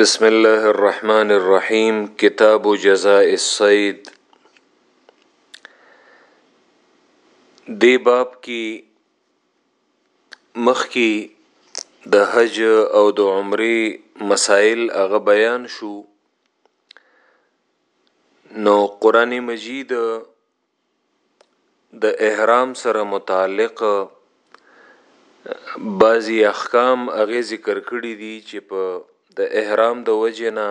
بسم الله الرحمن الرحیم کتاب جزاء الصید دی باب کی مخ کی د حج او د عمره مسائل هغه بیان شو نو قران مجید د احرام سره متعلق بعضی احکام هغه ذکر کړی دي چې په د احرام د وجې نه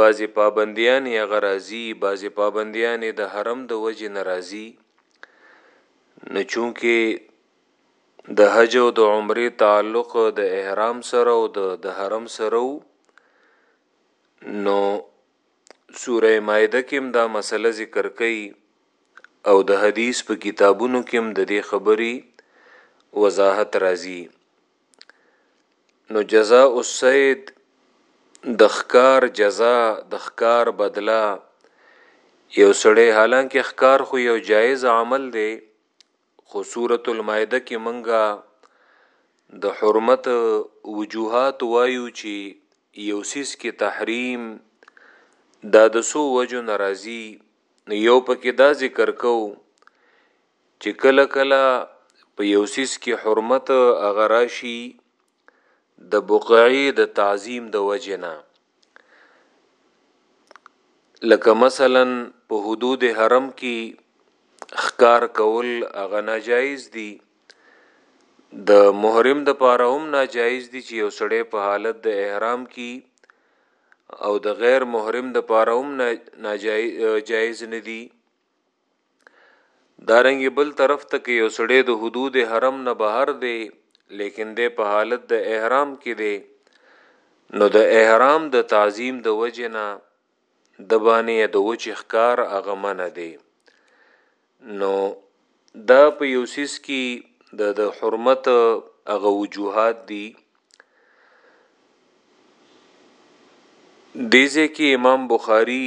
بعضی پابندیان یې هغه راځي بعضی پابندیان یې د حرم د وجې نه راځي نو چونکه د حج او د عمرې تعلق د احرام سره او د حرم سره نو سوره مائده کې هم دا مسئله ذکر کوي او د حدیث په کتابونو کې هم د دې خبري وضاحت راځي نو جزاء السید د خکار جزاء د خکار بدلا یو سړی حالانکه خکار خو یو جایز عمل دی خو سورة المائده کې مونږ د حرمت وجوهات وایو چې یو څیز کې تحریم دا د څو وجو نه راځي نو یو پکې دا ذکر کو چې کله کله په یو څیز کې حرمت هغه راشي د بقعی د تعظیم د وجه نه لکه مثلا په حدود حرم کې خکار کول هغه ناجایز دي د محرم د پاره هم ناجایز دي چې یو سړی په حالت د احرام کې او د غیر محرم د پاره هم ناجایز نه دي دارنګ بل طرف ته کې یو سړی د حدود حرم نه بهر دی لیکن د په حالت د احرام کې دی نو د احرام د تعظیم د وجنا د باندې د وچ اخکار اغمن دی نو دا په یو سیس کې د د حرمت هغه وجوهات دي دیزه کې امام بخاری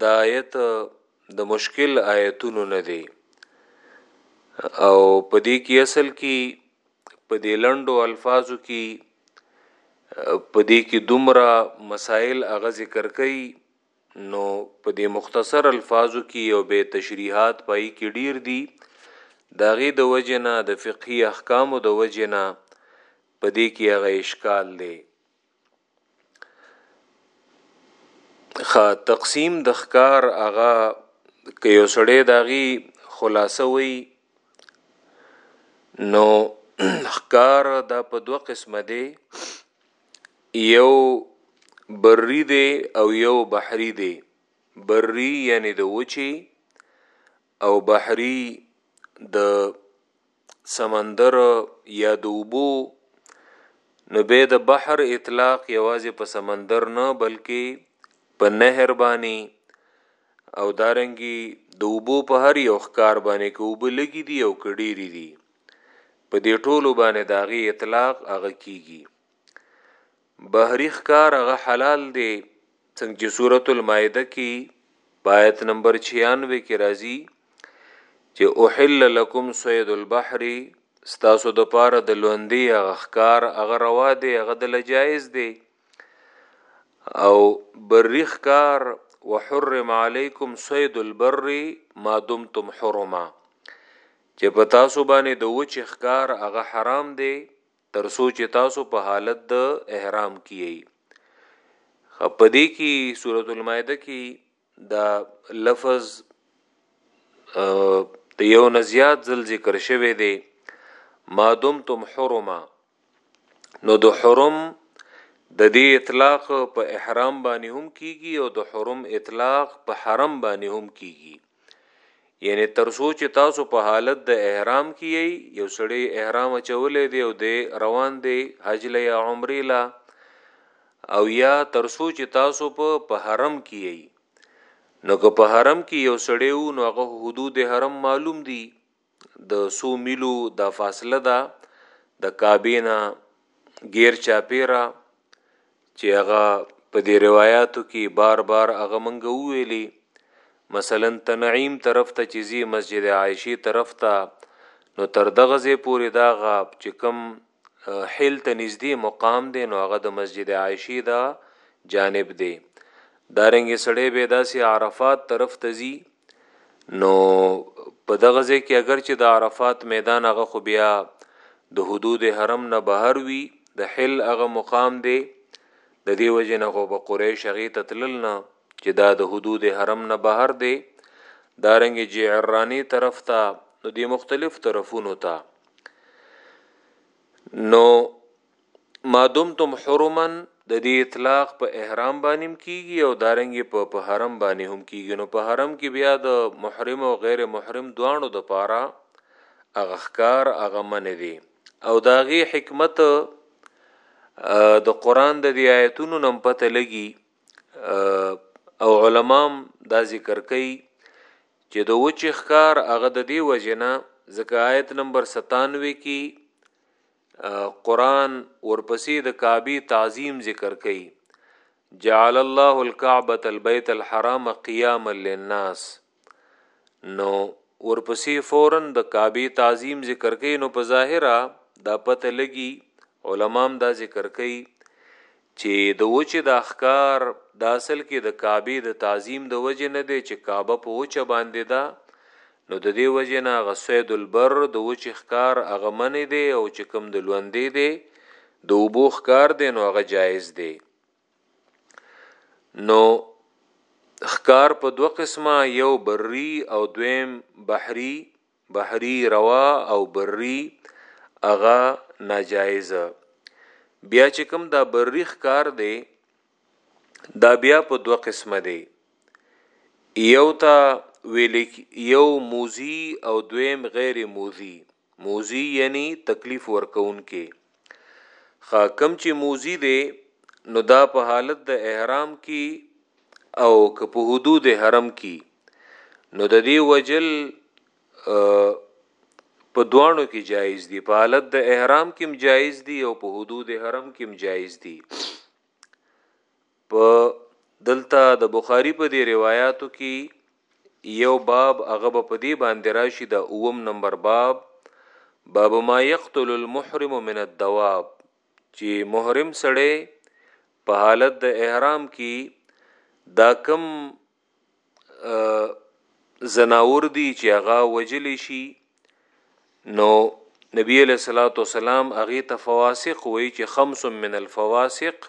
دا آیت د مشکل آیتونو نه دی او په دې کې اصل کې په دې لندو الفاظو کې په دې کې دومره مسائل اغه ذکر کړي نو په دې مختصر الفاظو کې یو به تشریحات پای کې ډیر دي داغه د وجنه د فقهي احکامو د وجنه په دې کې هغه اشکال دی خا تقسیم د ښکار هغه که یو سړی داغي خلاصه وي نو ښکار دا په دوه قسمه دی یو بری دی او یو بحری دی بری یعنی د وچی او بحری د سمندر یا د اوبو نو به د بحر اطلاق یوازې په سمندر نه بلکې په نهر باندې او دارنګي د اوبو په هر یو ښکار باندې کې اوبه لګي دي او کډيري دي په دې ټولو باندې داغي اطلاق هغه کیږي بحری ښکار هغه حلال دی څنګه چې سورة المائده کې په آیت نمبر 96 کې راځي چې احل لکم صید البحر ستاسو د پاره د لوندې هغه ښکار هغه روا دی هغه د لجایز دی او بری ښکار وحرم علیکم صید البر ما دمتم حرما چې په تاسو باندې د وچ ښکار هغه حرام دی تر څو چه تاسو په حالت د احرام کی یی. خب په دی کی سورة المائده کی دا لفظ د یو نه زیات ځل ذکر شوی دی ما دمتم حرما نو د حرم د دې اطلاق په احرام باندې هم کیږي او د حرم اطلاق په حرم باندې هم کیږي یعنی تر څو چې تاسو په حالت د احرام کې یی یو سړی احرام چولې دی او د روان دی حج له یا عمره له او یا تر څو چې تاسو په په حرم کې یی نو که په حرم کې یو سړی وو نو هغه حدود حرم معلوم دي د سو میلو دا فاصله ده د کعبه نه غیر چاپیرا چې هغه په دې روایتو کې بار بار هغه منګه ویلي مثلا تنعیم طرف ته چې زی مسجد عائشه طرف ته نو تر دغه ځې پورې دا غا چې کم حل ته نږدې مقام دی نو هغه د مسجد عائشه دا جانب دی دارنګ سړی به داسې عرفات طرف ته زی نو په دغه ځای کې اگر چې د عرفات میدان هغه خو بیا د حدود حرم نه بهر وي د حل هغه مقام دی د دې وجه نه خو به قریش هغې ته تلل نه چې دا د حدود حرم نه بهر دی دارنګې جعراني طرف ته نو د مختلف طرفونو ته نو ما دمتم حرما د دې اطلاق په احرام باندې هم کیږي او دارنګې په په حرم باندې هم کیږي نو په حرم کې بیا د محرم او غیر محرم دواړو د پاره هغه ښکار هغه من دی او داغي حکمت د قران د دې آیتونو نم پته لګي او علمام دا ذکر کوي چې د وچ ښکار هغه د دې وجنه ځکه آیت نمبر 97 کې قرآن ورپسې د کعبه تعظیم ذکر کوي جعل الله الكعبه البيت الحرام قياما للناس نو ورپسې فورا د کعبه تعظیم ذکر کوي نو په ظاهره دا پته لګي علمام دا ذکر کوي چي د وچي دا ښکار د اصل کي د کعبې د تعظيم د وجي نه دی چي کعبه په وچه باندي ده نو د دې وجي نه هغه صيد البر د وچي ښکار هغه منع دی او چي کوم د لوندې دی د اوبو ښکار دی نو هغه جائز دی نو ښکار په دوه قسمه یو بري او دویم بحري بحري روا او بري هغه ناجائز بیا چې کوم دا بري ښکار دی دا بیا په دوه قسمه دی یو تا ویل یو موزی او دویم غیر موزی موزی یعنی تکلیف ورکون کې خا کم چې موزی دی نو دا په حالت د احرام کی او که په حدود حرم کی نو د دې وجل په دوانو کې جایز دی په حالت د احرام کې جایز دی او په حدود حرم کې جایز دی په دلته د بخاری په دې روایاتو کی یو باب هغه به په دې باندې راشي دا اوم نمبر باب باب ما یقتل المحرم من الدواب چې محرم سړی په حالت د احرام کې دا کم زناور دي چې هغه وجل شي نو نبی علیہ الصلوۃ والسلام هغه تفواسق وای چې خمس من الفواسق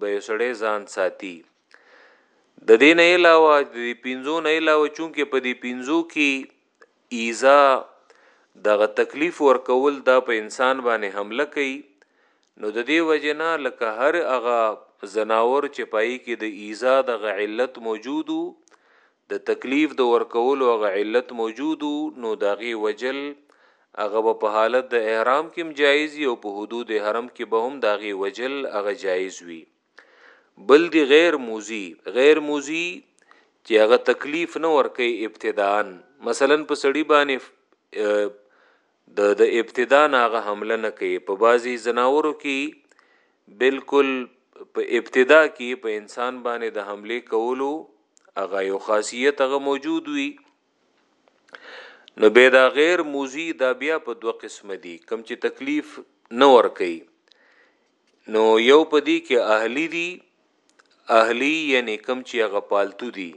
به یو سړی ځان ساتي د دې نه علاوه د دې پینځو نه علاوه چونکه په دې پینځو کې ایزا دغه تکلیف ورکول دا په انسان باندې حمله کوي نو د دې وجنه لکه هر هغه زناور چې پای کې د ایزا دغه علت موجودو د تکلیف د ورکولو هغه علت موجود وو نو د هغې وژل هغه به په حالت د احرام کې هم جایز وي او په حدود حرم کې به هم د هغې وژل هغه جایز وي بل دی غیر موزی غیر موزی چې هغه تکلیف نه ورکي ابتداء مثلا په سړی باندې د د ابتدا نه هغه حمله نه کوي په بعضی ځناورو کې بالکل په ابتدا کې په انسان باندې د حمله کولو هغه یو خاصیت هغه موجود وي نو به دا غیر موزی دا بیا په دوه قسم دي کم چې تکلیف نه ور کوي نو یو په دې کې اهلی دي اهلی یعنی کم چې هغه پالتو دي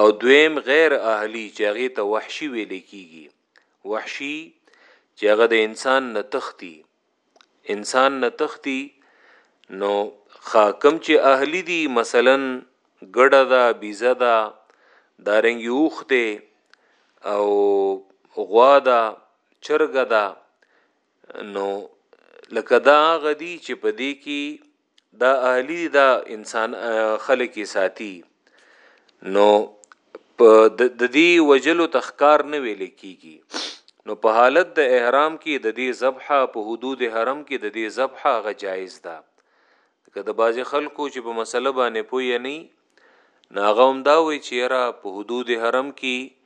او دویم غیر اهلی چې هغه ته وحشي ویل کیږي وحشي چې هغه د انسان نه تختی انسان نه تختی نو خاکم چې اهلی دي مثلا ګډه ده بیزه ده دارنګي اوخته او غوا ده چرګه ده نو لکه دا غدي چې په دې کې دا اهلی دا انسان خلک یې ساتي نو په د دې وجلو تخکار نه ویل کیږي نو په حالت د احرام کې د دې ذبحه په حدود حرم کې د دې ذبحه غ جایز ده که د باز خلکو چې په مسله باندې پوی نه نو هغه هم دا وی چې را په حدود حرم کې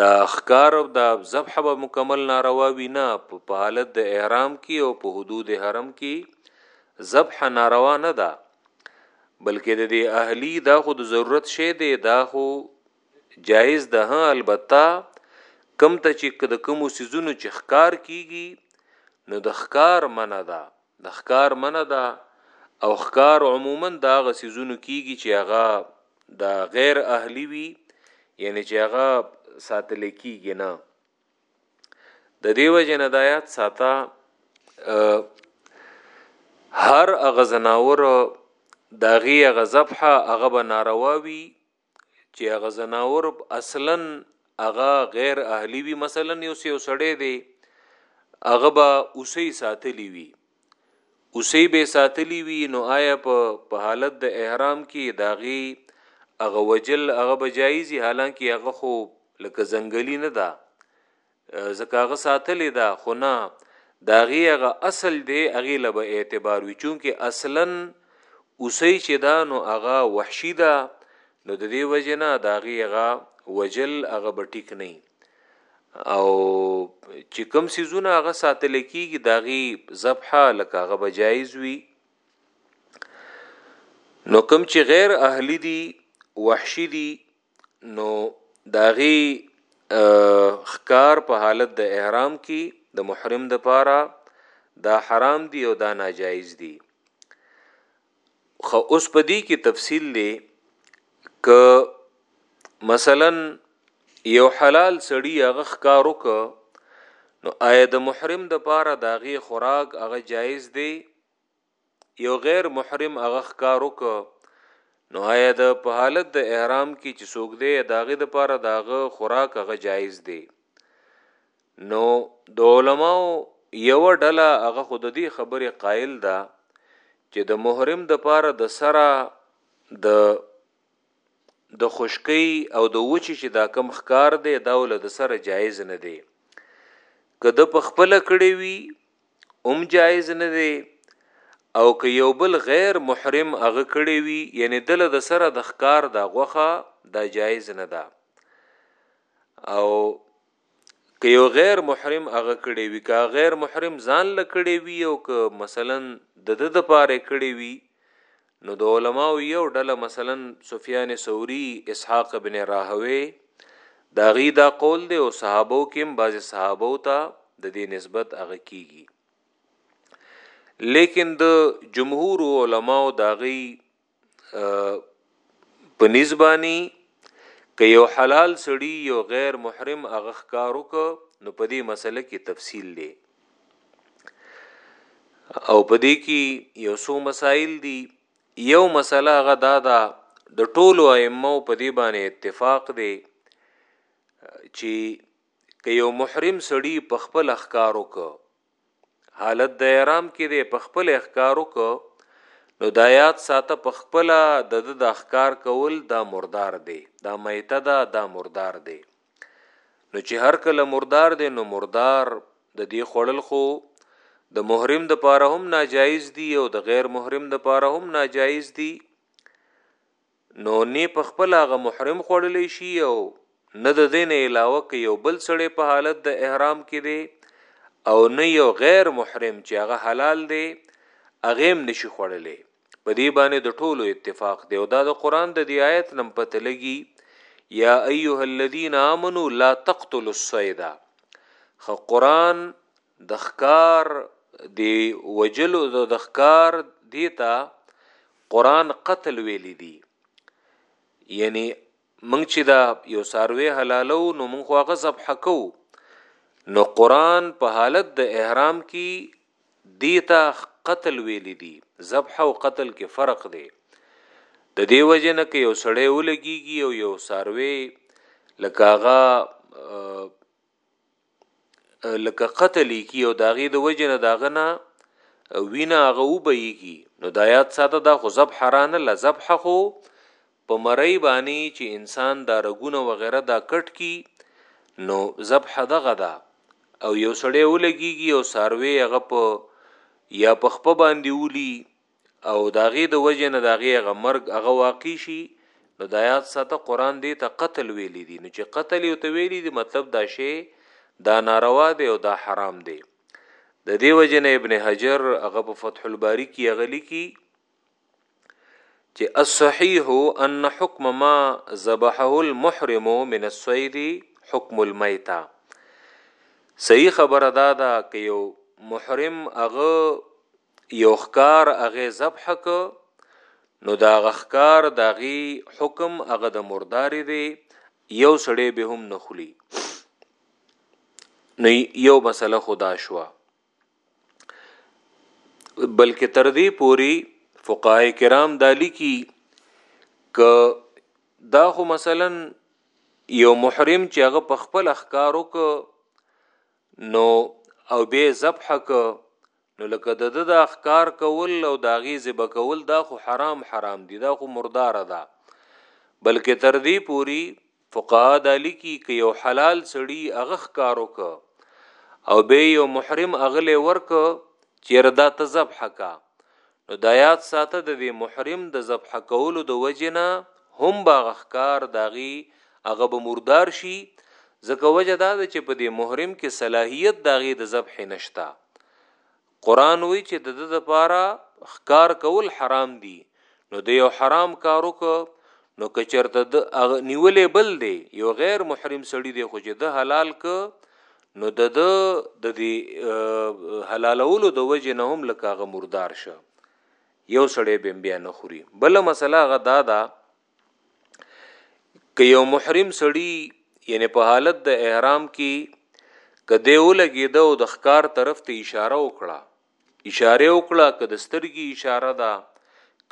دا خکار او دا ذبح به مکمل ناروا وي نه په حالت د احرام کې او په حدود حرم کې ذبح ناروا نه ده بلکې د دې اهلی دا خو د ضرورت شی دی دا خو جایز ده ها البته کم ته چې د کوم سيزونو چې خکار کیږي نو د خکار منه ده د ښکار منه ده او ښکار عموما د هغه سيزونو کیږي چې هغه د غیر اهلی وي یعنی چې هغه ساتل کیږي نه د دیو جن دایات ساته هر اغه زناور داغي اغه ذبحه اغه به ناروا وي چې هغه زناور اصلا هغه غیر اهلی وي مثلا یو سیو سړی دی هغه به اوسې ساتلی وي اوسې به ساتلی وي نو آیا په په حالت د احرام کې داغي هغه وجل هغه بجایزي حالانکه هغه خو لکه زنګلی نه ده ځکه هغه ساتلې ده خو نه دا غي هغه اصل دی هغه له به اعتبار وي چونکه اصلا اوسې چې دا نو هغه وحشي ده نو د دې وجنه دا غي هغه وجل هغه بټیک نه او چې کوم سيزونه هغه ساتل کیږي دا غي ذبحه لکه هغه بجایز وي نو کوم چې غیر اهلی دي وحشي دي نو داغي خکار په حالت د احرام کی د محرم د پاره دا حرام دی او دا ناجایز دی خو اوس په دې کې تفصیل دی ک مثلا یو حلال سړی هغه خکار وک نو آیا د محرم د پاره داغي خوراک هغه جایز دی یو غیر محرم هغه ښکار وکړ نو آیا د په حالت د احرام کې چې څوک دی داغه د پاره داغه خوراک هغه جایز دی نو د علماو یو ډله هغه خود دې خبره قائل ده چې د محرم د پاره د سره د د خشکی او د وچی چې دا کم خکار دی دا ول د سره جایز نه دی کده په خپل کړي وی هم جایز نه دی او که یو بل غیر محرم هغه کړی وي یعنی دله د سره د ښکار دا غوخه دا جایز نه ده او که یو غیر محرم هغه کړی وي که غیر محرم ځان لکړی وي او که مثلا د د د پاره کړی وي نو د علماو یو ډله مثلا سفیان ثوری اسحاق ابن راهوی دا غی دا قول دی او صحابه کې بعض صحابه او ته د دې نسبت هغه کیږي لیکن د جمهور علما او دا غی په نسبانی که یو حلال سړی یو غیر محرم هغه ښکارو ک نو په دې مسله کې تفصیل لې او په دې کې یو څو مسائل دي یو مسله هغه دا ده د ټولو ائمه په دې باندې اتفاق دی چې که یو محرم سړی په خپل اخکارو کو حالت د احرام کې دی په خپل اخکارو کو نو د آیات ساته په خپل د د اخکار کول دا مردار دی دا میته ده دا مردار دی نو چې هر کله مردار دی نو مردار د دې خوړل خو د محرم د پاره هم ناجایز دی او د غیر محرم د پاره هم ناجایز دی نو نه په خپل هغه محرم خوړل شي او نه د دین علاوه کې یو بل سړی په حالت د احرام کې دی او نه یو غیر محرم چې هغه حلال دی هغه هم نشي خوړلې په دې باندې د ټولو اتفاق دی او دا د قران د دې آیت نم پته لګي یا ایها الذین آمنو لا تقتلوا الصید خ قران د خکار دی وجل د خکار دیتا قران قتل ویل دي یعنی موږ چې دا یو ساروی حلالو نو موږ هغه ذبح کوو نو قران په حالت د احرام کې دیتا قتل ویل دي ذبح او قتل کې فرق دی د دې وجه نه کې یو سړی ولګيږي او یو ساروی لکاغه لکه قتل کی او داغه د وجه نه داغه نه وینا هغه وبېږي نو د آیات ساده دا خو ذبح را نه ل ذبح خو په مری باندې چې انسان دا رګونه وغیره دا کټ کی نو ذبح دغه دا او یو سړی ولګيږي او ساروی هغه په یا په خپ باندې ولي او د هغې د وجې نه د هغې هغه مرګ هغه واقع شي نو د آیات ساته قرآن دې ته قتل ویلی دی نو چې قتل یو ته ویلی دی مطلب دا شی دا ناروا دی او دا حرام دی د دې وجې نه ابن حجر هغه په فتح الباری کې هغه لیکي چې الصحیح ان حکم ما ذبحه المحرم من الصید حکم المیته صحیح خبره دا ده که یو محرم هغه یو ښکار هغه ذبح ک نو دا غخکار داغي حکم هغه د مردار دی یو سړی به هم نخلی نو یو مسله خدا شوا بلکې تر دې پوری فقهای کرام دالی کی ک دا خو مثلا یو محرم چې هغه په خپل اخکارو ک نو او به ذبح ک نو لکه دده دا ښکار کول او د هغې ذبح کول دا خو حرام حرام دي دا خو مرداره ده بلکې تر دې پوري فقها دا لیکي که یو حلال سړی هغه ښکار وکړه او به یو محرم اغله ورکه چیرې دا ته ذبح کا نو دا یاد ساته د دې محرم د ذبح کولو د وجې نه هم به هغه ښکار د هغې هغه به مردار شي ځکه وجه دا ده چې په دې محرم کې صلاحیت د هغې د ذبح نشته قرآن وی چې د ده دپاره ښکار کول حرام دي نو د یو حرام کار وکړ نو که چرته د نیولې بل دی یو غیر محرم سړی دی خو چې د حلال ک نو د ده د دې حلالولو د وجې نه هم لکه هغه مردار شه یو سړی بیم بیا نه خوري بل مسله هغه دا ده که یو محرم سړی یعنی په حالت د احرام کې کده ولګي دا د ښکار طرف ته اشاره وکړه اشاره وکړه که د سترګي اشاره ده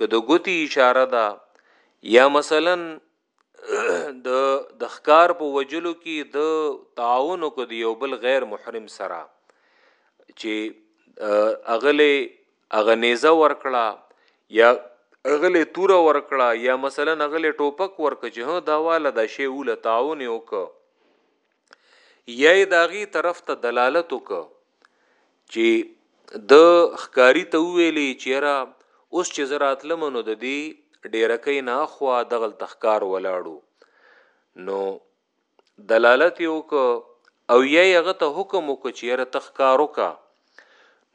که د ګوتی اشاره ده یا مثلا د د ښکار په وجلو کې د تعاون کو دی یو بل غیر محرم سره چې اغله اغنیزه ورکړه یا اغله تور ورکړه یا مثلا اغله ټوپک ورکړه چې دا والا د شی ول تعاون وک یی داغي طرف ته دلالت وک چې د خکاری ته ویلې چې را اوس چې زراتلم نو د دې ډیرکې نه خو دغل تخکار ولاړو نو دلالت یو ک او یی هغه ته حکم وک چې را تخکار وکا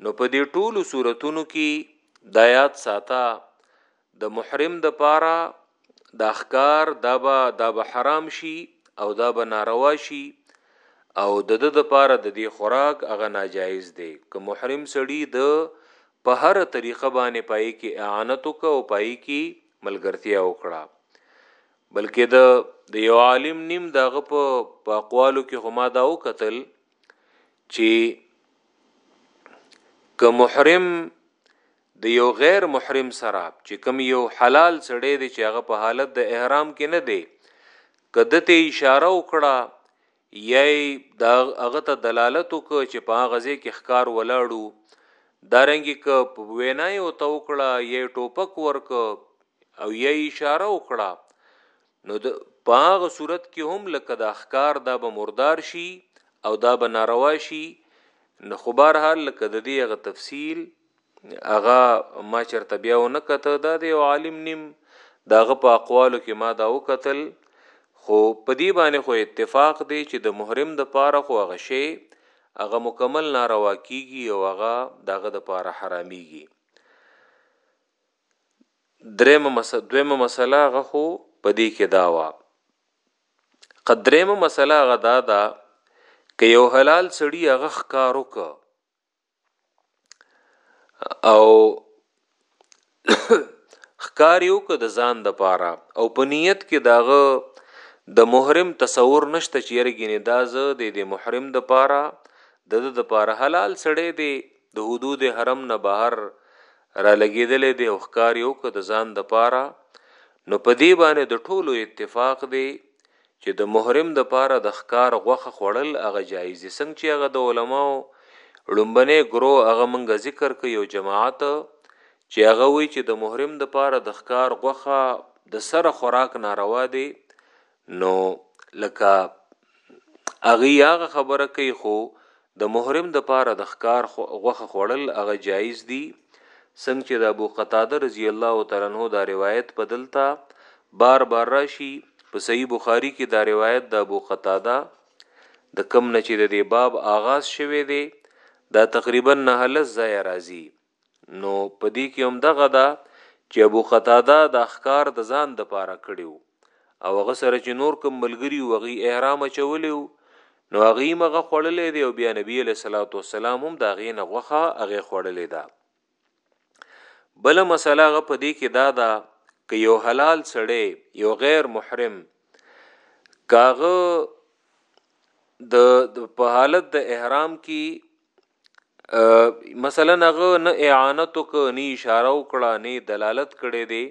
نو په دې ټولو صورتونو کې دایات ساته د محرم د پاره دا ښکار دا به دا به حرام شي او دا به ناروا شي او د د د پاره د دې خوراک هغه ناجایز دی که محرم سړی د په هر طریقه باندې پای کې اعانت وک او پای کې ملګرتیا وکړه بلکې د د یو عالم نیم دغه په اقوالو کې هما دا وکتل چې که محرم د یو غیر محرم سره چې کوم یو حلال سړی دی چې هغه په حالت د احرام کې نه دی که ده ته اشاره وکړه یا دا هغه ته دلالت وکړه چې په هغه ځای کې ښکار ولاړو دارنګي که وینا یې وته وکړه یا ټوپک ورک او یا اشاره وکړه نو د په هغه صورت کې هم لکه د احکار دا به مردار شي او دا به ناروا شي نو خو بهرحال لکه د دې هغه تفصیل هغه ما چرته بیا و نه کته دا دی او عالم نیم داغه په اقوالو کې ما دا وکتل خو په دې باندې خو اتفاق دی چې د محرم د پاره خو هغه شی هغه مکمل ناروا کیږي او هغه دغه د پاره حراميږي درېمه مسله دویمه مسله هغه خو په دې کې دا وا قدرېمه مسله هغه دا ده که یو حلال سړی هغه ښکارو که او خکار یو که د ځان د پاره او په نیت کې داغه د محرم تصور نشته چې یرګینه دا زه د دې محرم د پاره د د د پاره حلال سړی دی د حدود حرم نه بهر را لګیدل دی او خکار یو که د ځان د پاره نو په دې باندې د ټولو اتفاق دی چه د محرم د پاره د ښکار غوښه خوړل هغه جائز دي څنګه چه هغه د علماؤ ړومبنی ګروه هغه مونږ ذکر کړ یو جماعت چه هغه وی چه د محرم د پاره د ښکار غوښه د سره خوراک ناروا دی نو لکه هغوی هغه خبره کوي خو د محرم د پاره د ښکار غوښه خوړل هغه جائز دي څنګ چې د ابو قتاده رضی الله تعالی عنه دا روایت په دلته بار بار راشي په صحیح بخاری کې دا روایت د ابو قتاده د کم نه چې د دې باب آغاز شوه دی دا تقریبا نه لس ځای راځي نو په دې کې هم دغه ده چې ابو قتاده دا ښکار د ځان د پاره کړیو او هغه سره چې نور کوم ملګری وغي احرام چولیو نو هغه مغه خړلې دی او بیا نبی له صلوات و سلام هم دا غي نه غوخه هغه خړلې ده بل مسله غ په دې کې دا ده ک یو حلال سړی یو غیر محرم کاغه د په حالت د احرام کې مثلا هغه نه اعانت وک نه اشاره وکړه نه دلالت کړي دي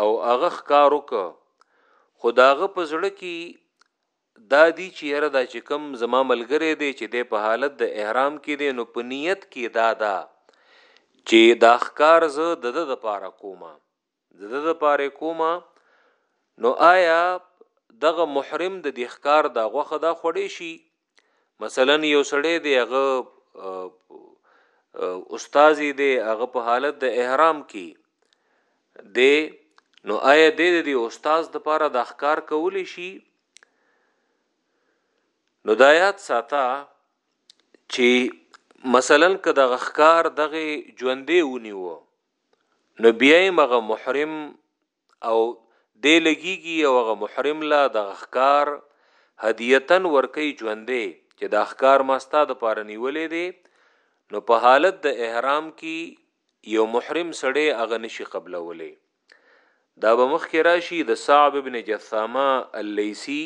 او هغه ښکار وک خداغه په زړه کې دا دی چې یره دا چې کم زما ملګری دی چې د په حالت د احرام کې دی نو په نیت کې دا دا چې دا ښکار زه د د لپاره کومه د ده د پاره کومه نو آیا دغه محرم د دې ښکار دا غوخه دا خوړې شي مثلا یو سړی دی هغه استاد دی هغه په حالت د احرام کې دی نو آیا د دې استاد د پاره د ښکار کولی شي نو د آیات ساته چې مثلا که د غخکار دغه ژوندې ونیو نو بیا یې مغه محرم او دی لګیږي او هغه محرم لا د غخکار هدیتن ورکی ژوندې چې د اخکار ما ستا د پاره نیولې دی نو په حالت د احرام کې یو محرم سړی هغه نشي قبلولې دا به مخکې راشي د صعب بن جثامه اللیثي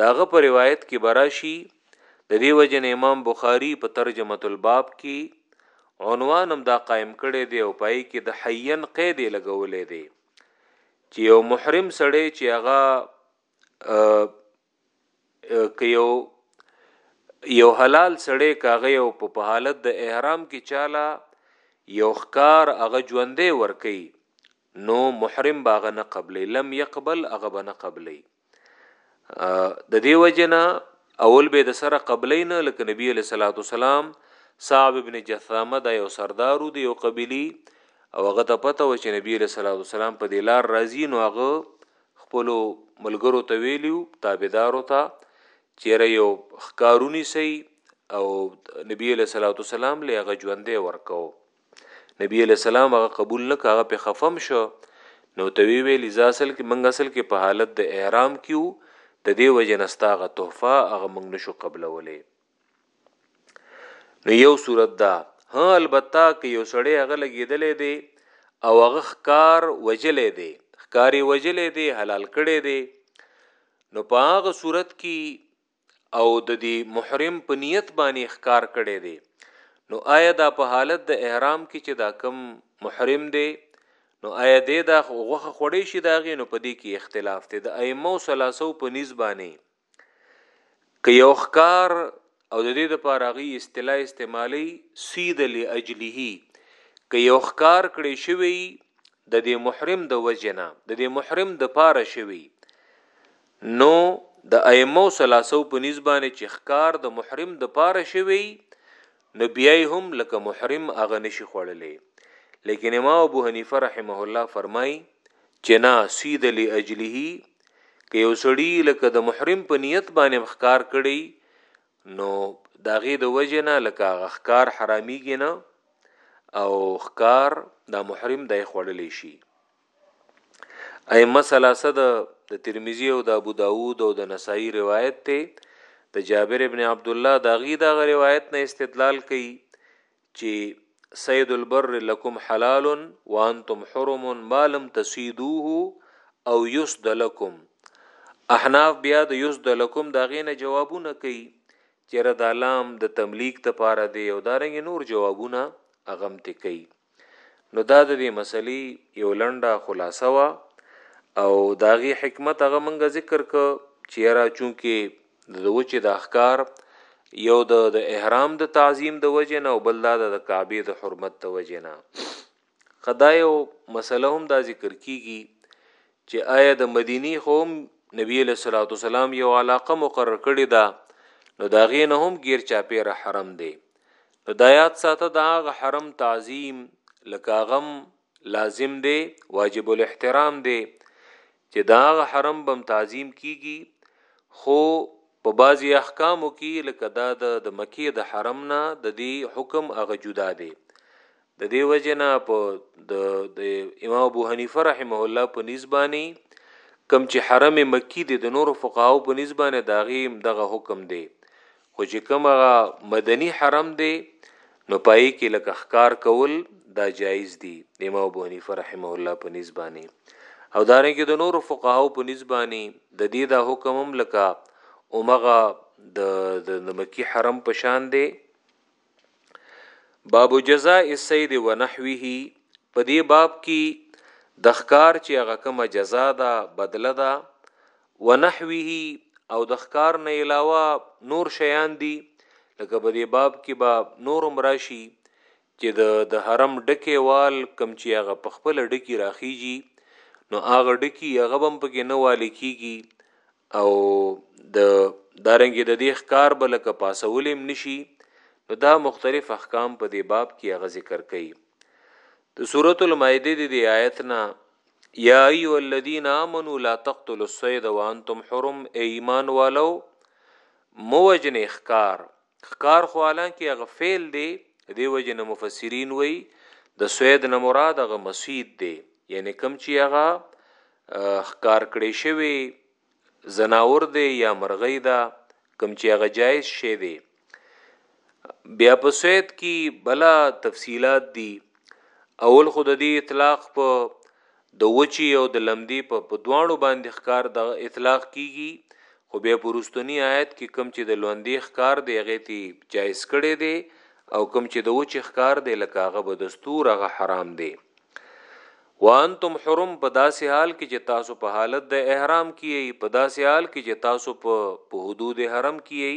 د هغه په روایت کې به راشي د دې وجه نه امام بخاري په ترجمه الباب کې عنوان هم دا قائم کړی دی او پای کې د حیین قید لګولې دی چې یو محرم سړی چې هغه که یو یو حلال سړی کاغه یو په حالت د احرام کې چاله یو خکار هغه ژوندې ورکي نو محرم باغ نه قبلې لم يقبل هغه بنه قبلې د دې وجنه اول به د سره قبلې نه لکه نبی علیہ الصلوۃ والسلام صاحب ابن جثامه د یو سردارو دی یو قبلی او هغه ته پته و چې نبی علیہ الصلوۃ والسلام په دې لار راضی نو هغه خپلو ملګرو ته ویلي وو، تابعدارو ته، چې یاره یو ښکار ونیسئ او نبي علیه الصلاة والسلام له هغه ژوندی ورکوو. نبي علیه السلام هغه قبول نه کړ، هغه پې خفه هم شو، نو ته وی ویلي زه اصل کې موږ اصل کې په حالت د احرام کې وو، د دې وجې نه ستا هغه تحفه هغه موږ نه شو قبلولی. نو یو صورت دا ها البته که یو سړی هغه لګیدلې دی او هغه خکار وجلې دی خکاری وجلې دی حلال کړي دی نو په هغه صورت کې او د دې محرم په نیت باندې خکار کړي دی نو آیا دا په حالت د احرام کې چې دا کم محرم دی نو آیا دې دا غوخه خړې شي داغې نو په دې کې اختلاف دی د ائمه ثلاثه په نسبانه که یو ښکار او د دې لپاره غي اصطلاح استعمالي سید لاجله که یو ښکار کړی شوی د دې محرم د وجنا د دې محرم د پاره شوی نو د ائمه ثلاثه په نسبانه چې ښکار د محرم د پاره شوی نو بیا یې هم لکه محرم هغه نه شي خوړلی لیکن امام ابو حنیفه رحمه الله فرمایي چې نه سید لاجله که یو سړی لکه د محرم په نیت باندې مخکار کړي نو داغه د وجه نه لکه غخکار حراميږي نه او خکار د محرم د خړلې شي ائمه ثلاثه د د ترمذی او د ابو داوود او د نسائی روایت ته د جابر ابن عبد الله دا غي دا روایت نه استدلال کوي چې سید البر لکم حلال وانتم حرم ما لم تسیدوه او یسد لکم احناف بیا د یسد لکم دا غي نه جوابونه کوي چې رد علام د تملیک ته پاره دی او دارنګ نور جوابونه اغم ته کوي نو دا د دې مسلې یو لنډه خلاصه وه او د هغې حکمت هغه موږ ذکر که چې یاره چونکې د د وچې د احکار یو د د احرام د تعظیم د وجې نه او بل دا د کعبې د حرمت د وجې نه خدای او مسله هم دا ذکر کیږي چه آیا د مدینی خو هم نبی علیه الصلاة والسلام یو علاقه مقرر کړی ده نو دا غی نه هم غیر چاپیره حرم دی نو دا یاد ساته دا غ حرم تعظیم لکه غم لازم دی واجب الاحترام دی چه دا غ حرم بم تعظیم کیږي خو په بعضی احکامو کې لکه دا د مکی د حرم نه د دې حکم هغه جدا دی د دې وجې نه په د د امام ابو حنیفه رحمه الله په نسبانی کم چې حرم مکی دی د نور فقهاو په نسبانه دا غي دغه حکم دی خو چې کوم هغه مدني حرم دی نو پای کې لکه خکار کول دا جایز دی د امام ابو حنیفه رحمه الله په نسبانی او دارنګه د نور فقهاو په نسبانی د دې دا حکم هم لکه اومغه د د مکی حرم په شان دی باب جزاء السيد ونحوه په دې باب کې د ښکار چې هغه کومه جزا ده بدله ده ونحوه او د ښکار نه علاوه نور شیان دي لکه په دې باب کې به با نور مراشي چې د د حرم ډکه وال کم چې هغه په خپل ډکی راخیږي نو هغه ډکی هغه بم پکې نه والي کیږي او د دارنګ د دې ښکار به لکه پاسولیم نشي نو دا مختلف احکام په دې باب کې هغه ذکر کړي د سورۃ المائده د دې آیت نه یا ایو الذین آمنو لا تقتلوا الصید وانتم حرم ای ایمان والو موجن اخکار ښکار خو حالانکه هغه فعل دی دی وجه نه مفسرین وای د سوید نه مراد هغه مسید دی یعنی کم چې هغه ښکار کړی شوی زناور دی یا مرغی دا کم چې هغه جایز شی دی بیا په سوید کې بلا تفصیلات دي اول خود دې اطلاق په د وچي او د لمدي په په دواړو باندي ښکار دغه اطلاق کيږي خو بيا په وروستني آيت کي کوم چي د لوندي ښکار دی هغه تي جائز کړي دی او کوم چي د وچي ښکار دی لکه هغه به دستور هغه حرام دی وانتم حرم په داسې حال کې چې تاسو په حالت د احرام کیئ په داسې حال کې چې تاسو په په حدود حرم کیئ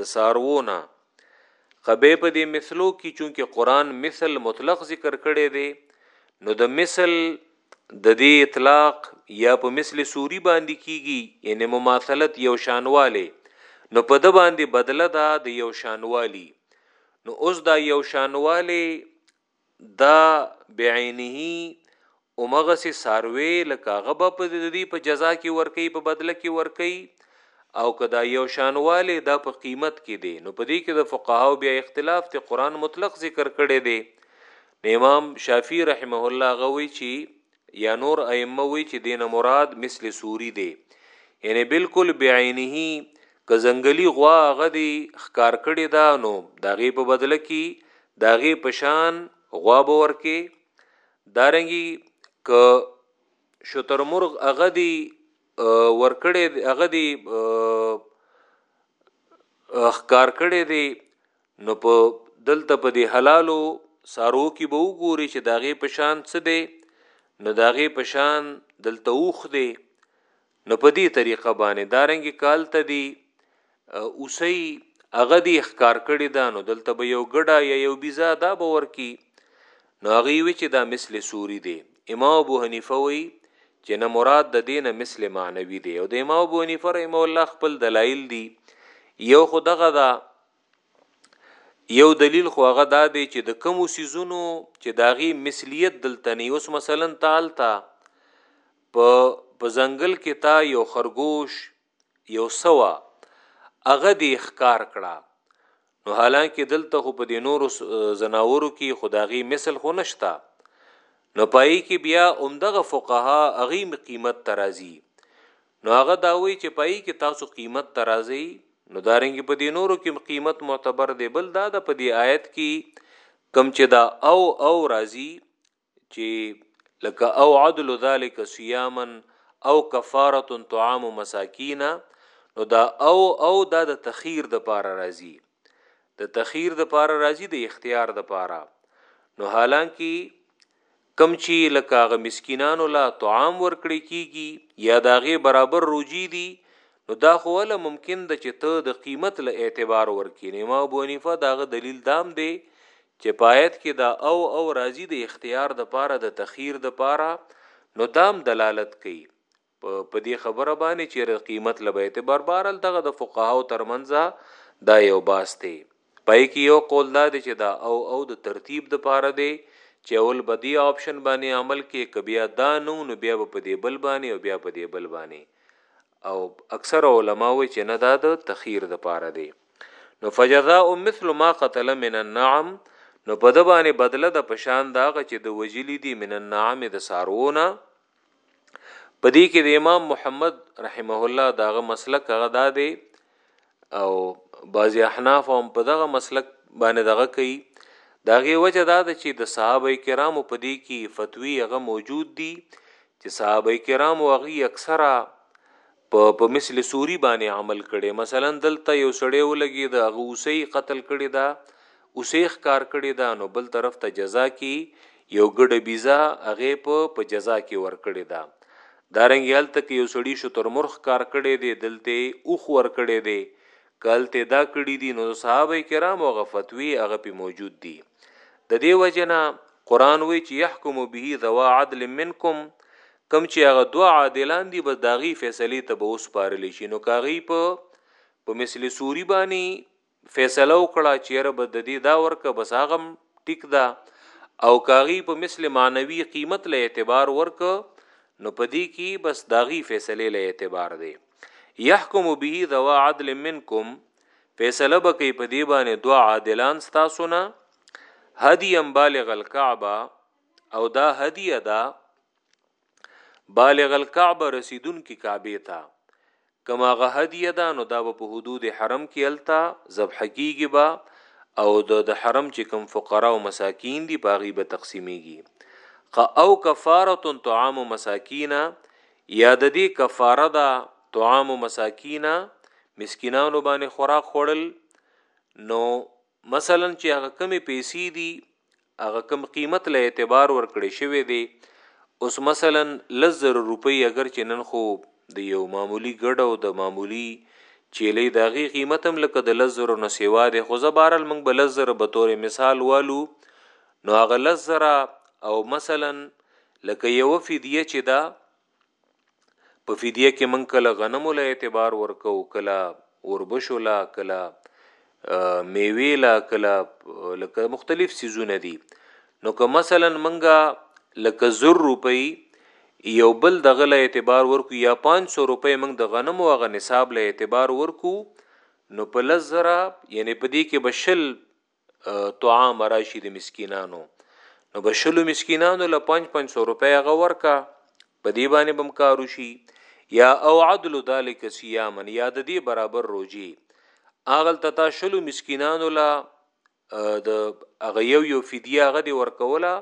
د ساروو نه قبه په دې مثلو کې چونکه قران مثل مطلق ذکر کړي دي نو د مثل د دې اطلاق یا په مثل سوري باندې کیږي یعنی مماثلت یو شانواله نو په د باندې بدله ده د یو شانوالی نو اوس دا یو شانواله دا بعینه اومغسی ساروی لکه هغه به په دې په جزا کې ورکی په بدله کې ورکی او کدا یو شانواله دا په قیمت کې دی نو په دې کې د فقهاو بیا اختلاف ته قران مطلق ذکر کړی دی امام شافعی رحمه الله غوي چې یا نور ائمه وی چی دینه مراد مثل سوری دی یعنی بالکل بعینه که ځنګلی غوا هغه دی ښکار کړی دا نو داغه په بدله کی داغه پشان غوا به ورکه دارنګي که شترمرغ هغه دی ورکړی هغه دی ښکار کړی دی نو په دلته په دې حلالو سارو کې به وګوري چې داغه پشان څه دی نو داغه پشان دلته اوخ دی نو په دې طریقه باندې دارنګ کال ته دی اوسې هغه دی اخکار کړی دا نو دلته به یو ګډه یا یو بیزا دا به ورکی نو هغه وی چې دا مثل سوری دی امام ابو حنیفه وی چې نه مراد د دین مثل معنوي دی او د امام ابو حنیفه رحم الله خپل دلایل دی یو خدغه دا یو دلیل خو هغه دا دی چې د کومو سیزونو چې داغي مثلیت دلته نه اوس مثلا تالتا په په ځنګل کې تا یو خرګوش یو سوا هغه دی ښکار کړه نو حالانکه دلته خو په دې نورو زناورو کې خداغي مثل خو نشتا نو پای کې بیا اومدغه فقها اغیم قیمت ترازی نو هغه دا وایي چې په هغې کې تاسو قیمت ته راځئ، نو دارنګه په دې نورو کې هم قیمت معتبر دی، بل دا ده په دې آیت کې کوم چې دا او او راځي چې لکه او عدل ذلک صیاما او کفاره طعام مساکین نو دا او او دا د تخیر د پاره راځي د تخیر د پاره راځي د اختیار د پاره نو حالانکه کم چی لکه هغه مسکینانو لا طعام ورکړي کیږي یا داغه برابر روجي دي نو دا خو ول ممکن د چې ته د قیمت له اعتبار ورکینې امام ابو حنیفه داغه دلیل دام دی چې پایت کې دا او او راضی د اختیار د پاره د تخیر د پاره نو دام دلالت کوي په په دې خبره باندې چې د قیمت له به اعتبار بهرحال دغه د فقهاو ترمنځ دا یو باس دی پای کې یو قول دا دی چې دا او او د ترتیب د پاره دی چې اول به دې آپشن باندې عمل کې که بیا دا نو نو بیا به په دې بل باندې او بیا په دې بل باندې او اکثر علما وایي چې نه دا د تخیر د پاره دی نو فجزاء مثل ما قتل من النعم نو په د باندې بدله د پشان داغه چې د وجلی دی من النعم د سارونه په دې کې د امام محمد رحمه الله داغه مسلک هغه دا دی او بعضی احناف هم په دغه مسلک باندې دغه کوي داغه وجه دا ده چې د صحابه کرامو په دې کې فتوی هغه موجود دي چې صحابه کرامو هغه اکثره په په مثل سوری باندې عمل کړی مثلا دلته یو سړی ولګی دا هغه اوسې قتل کړی دا اوسې ښکار کړی دا نو بل طرف ته جزا کی یو ګډه بیزا هغه په په جزا کې ور کړی دا دارنګ یالته کې یو سړی شو تر مرخ کار کړی دی دلته اوخ ور کړی دی که هلته یې دا کړي دي نو صحابه کرام هغه فتوی هغه په موجود دي د دې وجنه قران وی چې يحكم به ذوا عدل منکم کم چې هغه دوا عادلان دي بس داغي فیصله ته به اوس پارل شي نو کاغي په په مثل سوري باندې فیصله وکړه چې رب د دې دا ورکه بس هغه ټیک ده او کاغي په مثل معنوي قیمت له اعتبار ورک نو پدې کې بس داغي فیصله له اعتبار دی يحكم به ذو عدل منكم فیصله بکې په دی باندې دوا عادلان تاسو نه هدیم بالغ الكعبه او دا هدیه دا بالغ الكعبه رسیدون کی کعبه تا کما غ هدیه دا نو دا په حدود حرم کې التا ذبح کیږي با او د حرم چې کم فقرا او مساکین دی باغی به تقسیمیږي او کفاره طعام مساکینا یا د دې کفاره ده طعام مساکینا مسکینانو باندې خوراک خوړل نو مثلا چې هغه کمی پیسې دي هغه کم قیمت له اعتبار ورکړې شوی دی اوس مثلا لزر روپی اگر چې نن خو د یو معمولی ګډ او د معمولی چیلې د غي قیمت هم لکه د لزر نو سیوا دی خو زبارل موږ به لزر به تور مثال والو نو هغه لزر او مثلا لکه یوه فدیه چې ده، په فدیه کې موږ کله غنمو له اعتبار ورکوو، کله اوربشو له، کله میوې له، کله لکه مختلف سیزونه دي نو که مثلا موږ لکه زر روپۍ یو بل دغه له اعتبار ورکو یا 500 روپۍ موږ د غنمو هغه نصاب له اعتبار ورکو نو په لزره یعنی په دې کې بشل طعام راشي د مسکینانو نو به شلو مسکینانو له 5 500 روپۍ هغه ورکا په دې باندې بم کارو شي یا او عدل ذلک صياما یا د دې برابر روزي اغل تتا شلو مسکینانو لا د هغه یو یو فدیه هغه دی ورکولا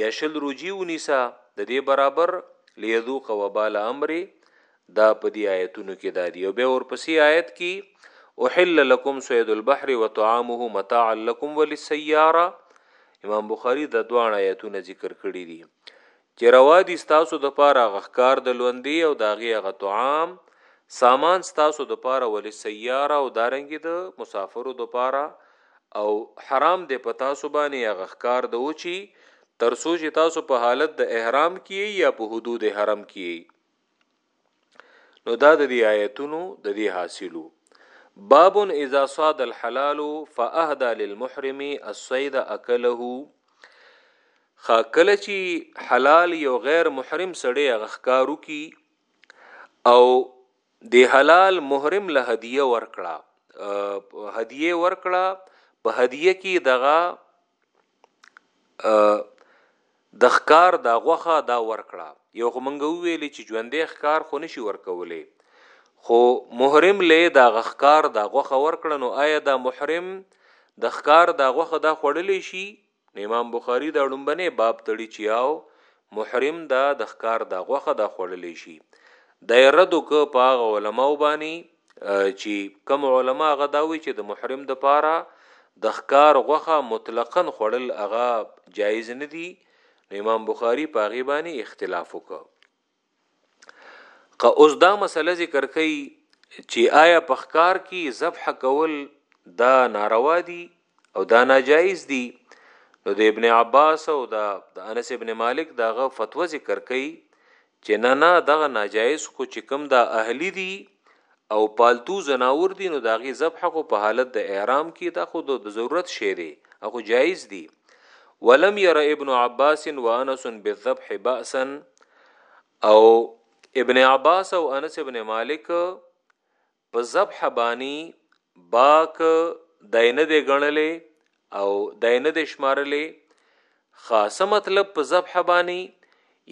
یا شل روزي ونیسا د دې برابر ليذوق وبال امر دا په دې آیتونو کې دا دی او بیا ورپسې آیت کې احل لكم سید البحر وطعامه متاع لكم وللسياره امام بخاری د دوه آیتونه ذکر کړی دي چې روا دي تاسو د پاره غخکار د لوندې او داغي غ طعام سامان تاسو د پاره ولې سیاره او دارنګي د دا مسافرو د پاره او حرام دې پتا سبانه یا غخکار د اوچی ترسو چې تاسو په حالت د احرام کې یا په حدود حرم کې نو دا د دې آیتونو د دې حاصلو باب اذا صاد الحلال فاهدى للمحرم الصيد اكله خاکل چی حلال یو غیر محرم سړی غخکارو کی او د حلال محرم له هدیه ورکړه هدیه ورکړه په هدیه کې دغه د ښکار دا غوخه دا ورکړه یو خو منګه ویلې چې ژوندې ښکار خو نشي ورکولې خو محرم له دا غخکار دا غوخه ورکړه نو آیا دا محرم د ښکار دا غوخه دا خړلې شي نو امام بخاری دا ډومبنه باب تړي چې آو محرم دا د ښکار دا غوخه دا خړلې شي د رد ک پاغ علماء باندې چی کم علما هغه دا وی چې د محرم د پاره د ښکار غوخه مطلقاً خړل هغه جایز نه دی نو امام بخاری په هغه باندې اختلاف وکړ که اوس دا مسله ذکر کړي چې آیا په ښکار کې ذبح کول دا ناروا دي او دا ناجایز دي نو د ابن عباس او دا د انس ابن مالک دغه فتوا ذکر کړي چې نه نه دغه ناجایز خو چې کوم دا اهلی دي او پالتو زناور دي نو داغي ذبح خو په حالت د احرام کې دا خو د ضرورت شی دی اخو جایز دي ولم ير ابن عباس وانس بالذبح باسا او ابن عباس او انس ابن مالک په ذبح بانی باک دای نه دی ګڼلی او دای نه دی شمارلی خاصه مطلب په ذبح بانی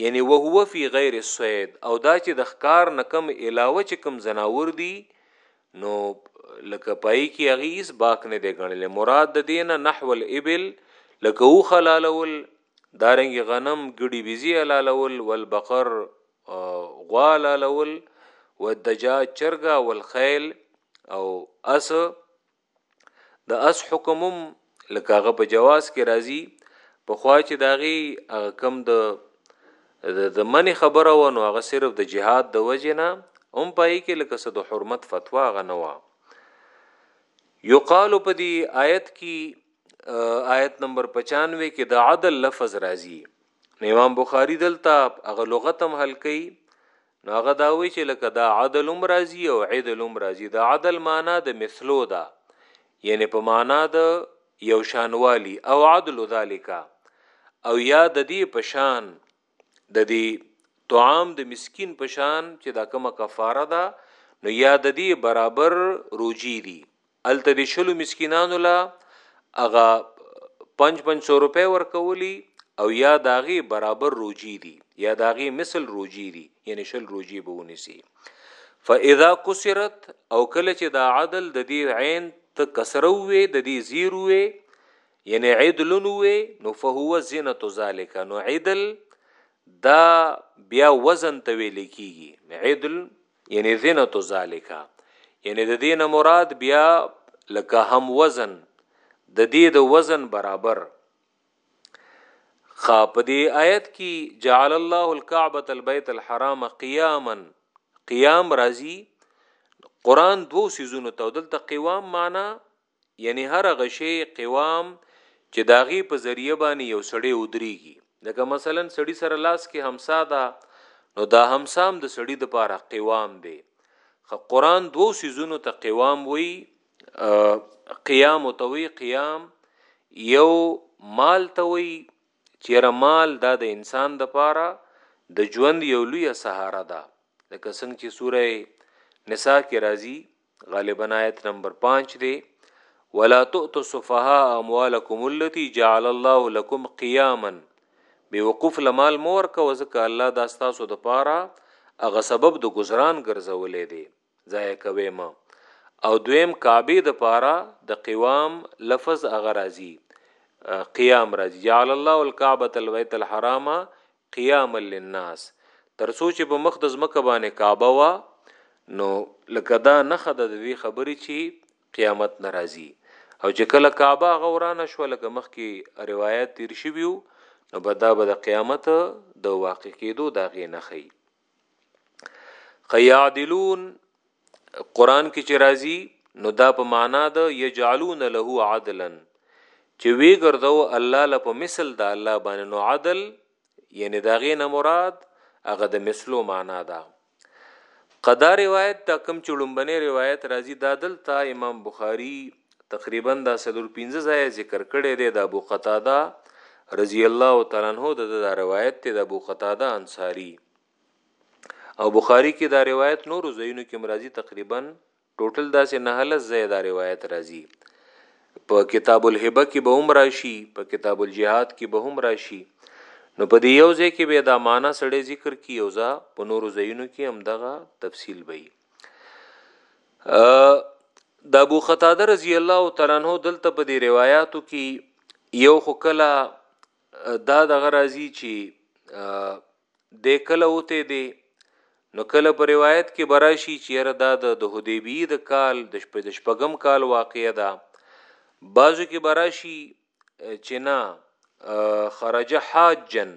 یعنی وهو فی غیر الصید او دا چې د ښکار نه کم علاوه چې کم زناور دی نو لکه پای کې هغه هیڅ باک نه دی ګڼلی مراد د دینه نحو الابل لکه او خلالول دارنګ غنم ګډي بيزي حلالول والبقر غوا لالول والدجا چرګا والخیل او اس د اس حکمم لکه هغه په جواز کې راځي په خوا چې داغي هغه کم د د منی خبره و نو هغه صرف د جهاد د وجنه هم پای کې لکه څه د حرمت فتوا غنوا یقال په دی آیت کې آیت نمبر 95 کې د عدل لفظ راځي نو امام بخاری دلته هغه لغت هم حل کوي نو هغه دا وی چې لکه دا عدل هم راځي او عدل هم راځي دا عدل معنا د مثلو ده یعنی په معنا د یو شانوالی او عدل ذالک او یا د دې پشان د دې طعام د مسکین پشان چې دا کومه کفاره ده نو یا د دې برابر روجی دي هلته د شلو مسکینانو لا هغه پنج پنج سو روپۍ ورکولی او یا داغي برابر روجی دي یا داغي مثل روجی دي یعنی شل روجی به ونیسي فاذا کسرت او کله چې دا عدل د دې عین ته کسروي د دې زیروي یعنی عدل نوې نو فهو زینت ذالک نو عدل دا بیا وزن ته ویل کیږي عدل یعنی ذنه تو ذالک یعنی د دین مراد بیا لکه هم وزن د دې د وزن برابر خا په دې آیت کې جعل الله الكعبه البيت الحرام قياما قيام راضي قران دو سيزونو ته دلته قوام معنا یعنې هر هغه شی، قوام، چې د هغې په ذریعه باندې یو سړی ودریږي، لکه مثلا سړي سره لاس کې همسا ده، نو دا همسا هم د سړي لپاره قوام دی. خه قرآن دوو څیزونو ته قوام وایي، قیام ورته وایي، قیام یو مال ته وایي، چې یاره مال دا د انسان لپاره د ژوند یو لویه سهاره ده، لکه څنګه چې سوره نساء کې راځي، غالبا آیت نمبر 5 دی ولا تؤتوا السفهاء اموالکم التي جعل الله لكم قياما به وقوف لمال مور کا وزکه الله دا تاسو د پاره هغه سبب د گزاران ګرځولې دی ځای کوي ما او دویم کعبه د پاره د قوام لفظ هغه راځي قیام راځي جعل الله الكعبه البيت الحرام قیاما للناس تر څو چې په مخ د ځمکه باندې کعبه وه نو لکه دا نښه ده د دې خبرې چې قیامت نه راځي او چې کله کعبه هغه ورانه شوه لکه مخکې روایت تیر شوي وو نو به دا به د قیامت د واقع کېدو د هغې نښه وي قیادلون قران کې چې راځي نو دا په معنا د یجعلون له عدلا چې وی ګرځو الله له په مثل د الله باندې نو عدل یعنی دا غي نه مراد هغه د مثلو معنا ده قدا روایت دا کم چړمبنه روایت راځي دا دلته امام بخاری تقریبا دا سلور پنځه ځای ذکر کړی دی د ابو قتاده رضی الله تعالی عنہ د دا روایت ته د ابو قتاده انصاری او بخاری کې دا روایت نور زینو کې مرضی تقریبا ټوټل داسې نه لز زې دا روایت راځي په کتاب الهبه کې به هم راشي په کتاب الجهاد کې به هم راشي نو په دې یو ځای کې به دا معنا سړی ذکر کی او ځا په نورو ځایونو کې هم دغه تفصیل وي د ابو قتاده رضی الله تعالی عنہ دلته په دې روایتو کې یو خو کله دا د غرازی چې د کله وته دی نو کله په روایت کې براشي چې را دا د هدیبی د کال د شپږم کال واقعیا ده بعضو کې براشي چې نه خرج حاجن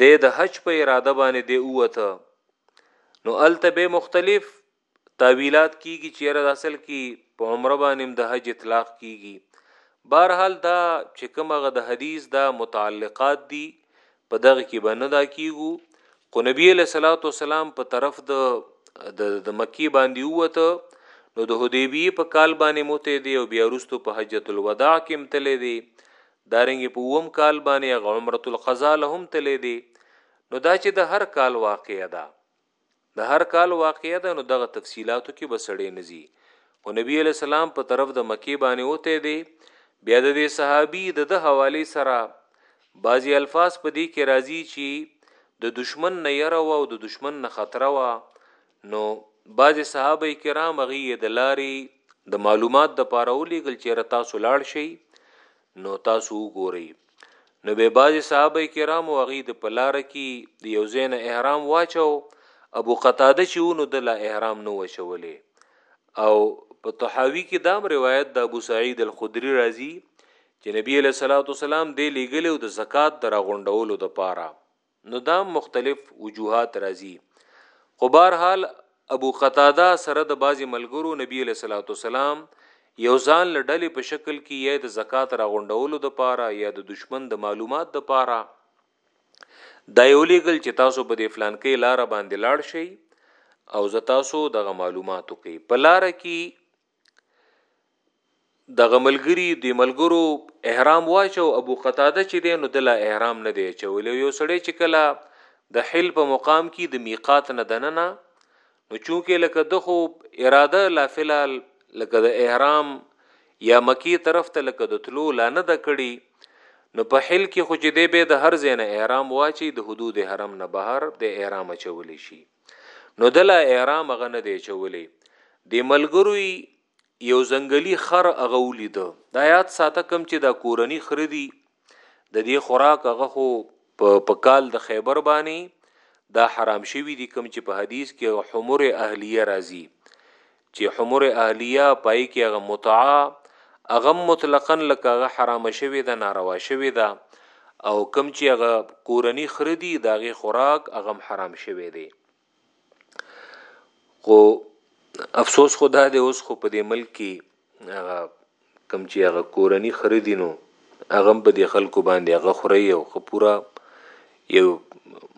د د حج په اراده باندې دی اوته نو الته به مختلف تعویلات کیږي چې را اصل کی په عمره باندې د حج اطلاق کیږي بهرحال دا چې کومه د حدیث دا متعلقات دي په دغه کې باندې دا کیږي خو نبی علیه الصلاة والسلام په طرف د د د مکی باندې ووته نو د حدیبیه په کال باندې موته دی او بیا وروسته په حجۃ الوداع کې متلې دی دارنګ په ووم کال باندې هغه عمرۃ القضاء له هم تلې دی نو دا چې د هر کال واقعیا ده د هر کال واقعیا ده نو دغه تفصيلاتو کې بسړې نزي او نبی علی السلام په طرف د مکی باندې وته دی بیا د صحابي د د حواله سره بعضي الفاظ په دې کې راځي چې د دشمن نه یره وه او د دشمن نه خطره وه نو بعضې صحابه کرام هغه یې د لارې د معلومات د پاره ولیږل چې را تاسو لاړ شئ نو تاسو وګورئ نو به بعضې صحابه کرام هغه د پلار کې د یو زین احرام واچو ابو قتاده چې ونو د لا احرام نو وچولې او په طحاوی کې دام روایت د دا ابو سعید الخدری راځي چې نبي علیه الصلوة والسلام دی لېږلی د زکات د راغونډولو دپاره نو دا مختلف وجوهات راځي خو بهرحال ابو قتاده سره د بعضی ملګرو نبی علیہ الصلوۃ والسلام یو ځان لړلې په شکل کې یا د زکات راغونډولو د پاره یا د دشمن د معلومات د پاره دا یو لیګل چې تاسو په دې فلان کې لار باندې لاړ شئ او زه تاسو دغه معلوماتو کې په لار کې دغه ملګري دې ملګرو احرام واچو ابو قتاده چې دی نو دلا احرام نه دی اچولی یو سړی چې کله د حل په مقام کې د میقات نه دننه نو چونکه لکه د خو اراده لا فلال لکه د احرام یا مکی طرف ته لکه د تلو لا نه د کړي نو په حل کې خو چې دی به د هر ځای نه احرام واچي د حدود حرم نه بهر د احرام اچولی شي نو د لا احرام هغه نه دی چولی دی ملګرو یو ځنګلی خر هغه ولید دا یاد ساته کم چې دا کورنی خر دی د دې خوراک هغه خو په کال د خیبر باندې دا حرام شوی دی کم چې په حدیث کې حمر اهلیه راځي چی حمر اهلیه پای کی هغه متعه هغه هم مطلقا لکه هغه حرامه شوی ده ناروا شوی ده او کوم چی هغه کورنی خره دی د هغه خوراک هغه هم حرام شوی دی خو افسوس خو دا دی اوس خو په دی ملک کی هغه کوم چی هغه کورنی خره دی نو هغه هم په دی خلکو باندی هغه خوری او خه پورا یو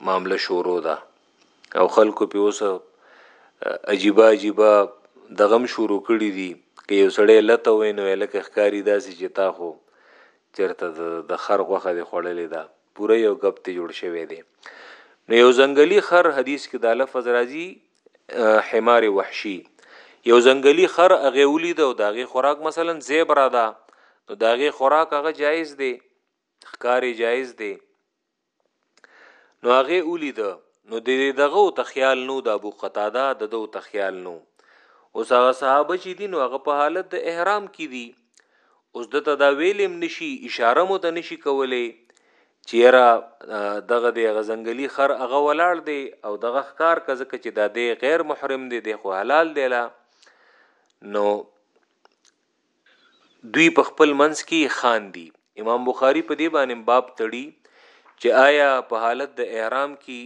معامله شورو ده او خلکو په اوس عجیبه عجیبه دغم شروع کړی دی که یو سړی لته وای نو الکه ښکاری داسی چې تا خو چرته د خر غوخه دی خوړلې ده پوره یو غب ته جوړ شوی دی نو یو ځنګلی خر حدیث کې د لفظ راځي حمار وحشی یو ځنګلی خر هغه ولید او داغه خوراک مثلا زیبرا ده نو داغه خوراک هغه جایز دی ښکاری جایز دی نو هغه ولید نو د دغه ته خیال نو د ابو قتاده د دو ته خیال نو اوس هغه صحابه چې دین هغه په حالت د احرام کې دي اوس د ته دا ویلیم نشي اشاره مو ته نشي کولای چې را دغه دی غزنګلی خر هغه ولاړ دی او دغه ښکار کزه کې چې دا دی غیر محرم دی دی خو حلال دی لا نو دوی په خپل منځ کې خان دي امام بخاری په دې باندې باب تړي چې آیا په حالت د احرام کې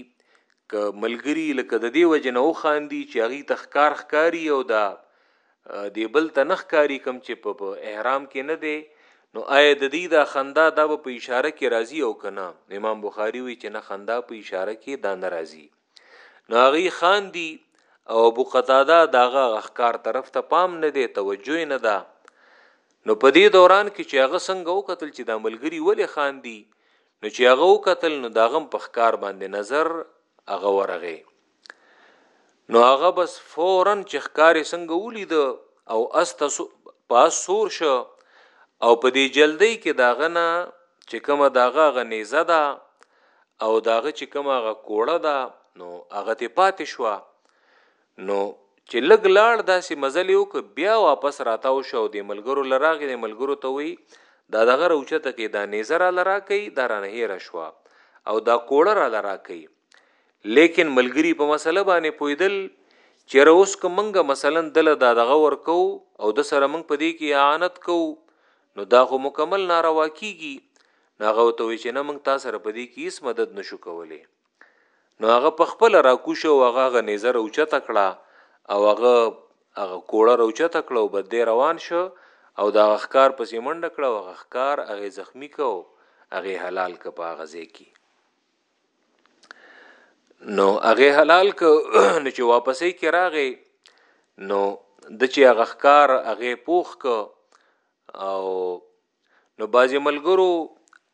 ک ملګری لکه د دې وجنه او خان دي چې هغه تخکار خکاری او دا دې بل ته نه ښکاري کوم چې په په احرام کې نه دی نو آیا د دې دا خندا دا به په اشاره کې راضي او کنه امام بخاری وی چې نه خندا په اشاره کې دا ناراضي نو هغه خان دی او ابو قتاده داغه غخکار طرف ته پام نه دی توجه نه ده نو په دې دوران کې چې هغه څنګه وکتل چې د ملګری ولې خان دی نو چې هغه وکتل نو داغم په ښکار باندې نظر هغه ورغه نو هغه بس فورا چې ښکاری څنګه ولید او است پاس سور شو او په دې جلدی کې داغه نه چې کومه داغه غ نیزه ده او داغه چې کومه غ کوړه ده نو هغه ته پاتې شو نو چې لګ لاړ داسې مزل یو ک بیا واپس راتاو شو د ملګرو لراغې د ملګرو ته وی دا دغه روچته کې دا نیزه را لرا کوي دا رانه هیر شو او دا کوړه را لرا کوي لیکن ملګری په مسله باندې پویدل چیرې اوس که منګه مثلا دله دا دغه ورکو او د سره منګ په دې کې اعانت کو نو دا خو مکمل ناروا کیږي ناغه ته وی چې نه منګ تاسو سره په دې کې هیڅ مدد نشو کولای نو هغه په خپل را کوشو هغه غ نظر او چت کړه او هغه هغه کوړه رو چت کړه او بد روان شو او دا غخکار پسې منډه کړه او غخکار هغه زخمی کو هغه حلال کپا غزه کی نو هغه حلال ک نو چې واپسې کې راغې نو د چې هغه ښکار هغه پوخ ک او نو بازي ملګرو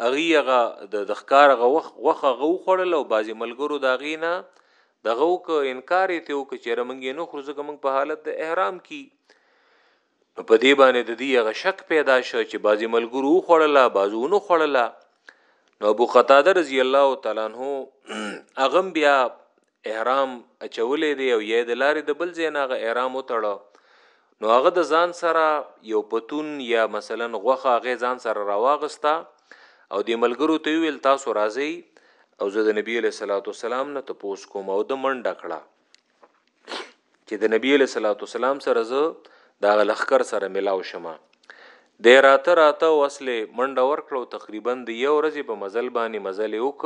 اغي هغه د ښکار هغه وخ وخه غو خړل او بازي ملګرو دا غینا دغه وک انکار ته وک چې رمنګې نو خرزګه موږ په حالت د احرام کې نو په دې باندې د دې هغه شک پیدا شو چې بعضی ملګرو وخوړله بعضو نه خوړله نو ابو قتاده رضی الله تعالی عنہ اغم بیا احرام اچولې دی او یې د لارې د بل زینا غ احرام وتړو نو هغه د ځان سره یو پتون یا مثلا غوخه هغه ځان سره راواغستا او د ملګرو ته ویل تاسو راځي او زه د نبی له صلوات والسلام نه تپوس کوم او د منډه کړه چې د نبی له صلوات والسلام سره زه دا لخر سره ملاو شمه د راته راته وسله منډه ورکړو تقریبا د یو ورځې په مزل باندې مزل وک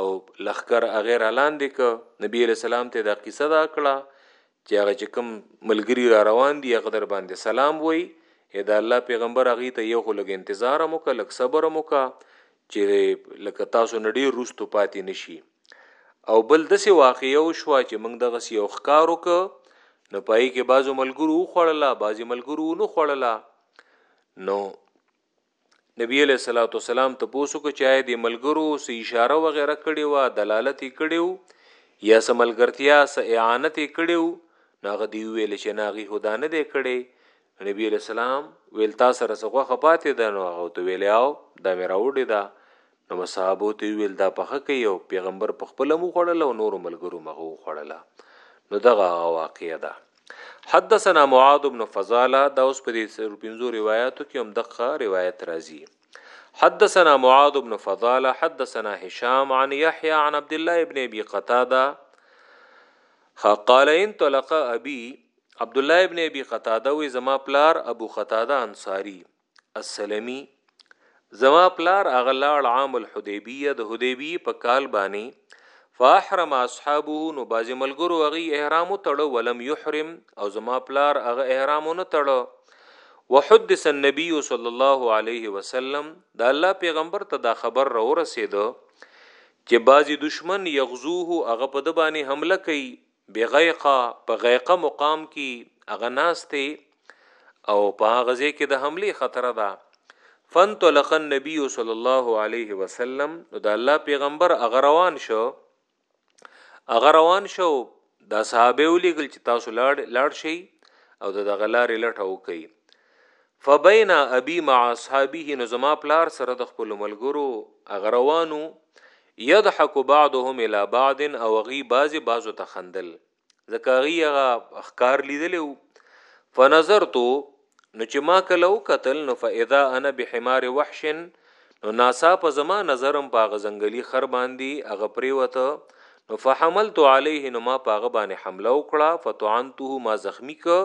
او لخر اغیر لاندې ک نبی له سلام ته دا قصه دا کړه چې هغه چې کوم ملګری را روان دی هغه در باندې سلام وای اې دا الله پیغمبر هغه ته یو خلګ انتظار مو ک لک صبر مو ک چې لکه تاسو نډیر روستو پاتې نشي او بل دسې واقعیه وشوه چې موږ دغه یو ښکار وکړ نو پای کې بعضو ملګرو وخوړله بعضې ملګرو ونه خوړله نو نبی علیہ الصلوۃ والسلام ته پوسو کو چای دی ملګرو سه اشاره وغیرہ کړي وا دلالت کړيو یا سملګرتیا سه اعانت کړيو ناغه دی ویل چې ناغي هدا نه دی کړي نبی علیہ السلام ویل تاسو سره سغه خپاتې ده نو هغه تو ویل او دا مې راوړی ده نو اصحابو ته یې وویل، دا پخه کړئ او پیغمبر په خپله هم وخوړله او نورو ملګرو هم هغه وخوړله، نو دغه هغه واقعه ده. حدثنا معاذ بن فضاله دا اوس په دې څلور پنځو روایاتو کې هم دغه روایت راځي. حدثنا معاذ بن فضاله حدثنا هشام عن يحيى عن عبد الله بن ابي قتاده قال انطلق ابي عبد الله ابن ابي قتاده وي زما پلار ابو قتاده انصاري السلمي زما پلار هغه لاړ عام الحدیبیه د حدیبیه په کال باندې فاحرم اصحابه نو باز ملګرو هغه احرام تړو ولم يحرم او زما پلار هغه احرام نه تړو وحدث النبي صلى الله عليه وسلم دا الله پیغمبر ته دا خبر را ورسېده چې بازي دشمن یغزوه هغه په د باندې حمله کوي بغیقه، په غیقه مقام کی هغه ناست دی او په هغه ځای کې د حمله خطر ده فانطلق النبي صلی الله علیه وسلم نو د الله پیغمبر هغه روان شو هغه روان شو دا صحابه ولېګل چې تاسو لاړ لاړ شي او د غلارې لټه وکړي فبین ابي مع اصحابه نو زما پلار سره د خپل ملګرو هغه روانو یضحک بعضهم الى بعض او غي بعضی بعضو ته خندل ځکه غي هغه اخکار لیدلو فنظرتو نو چې ما کله وکتل نو فاذا انا بحمار وحش نو ناسا په زما نظرم په غزنګلی خر باندې هغه پریوته نو فحملت عليه نو ما پاغه باندې حمله وکړه فتعنته ما زخمی ک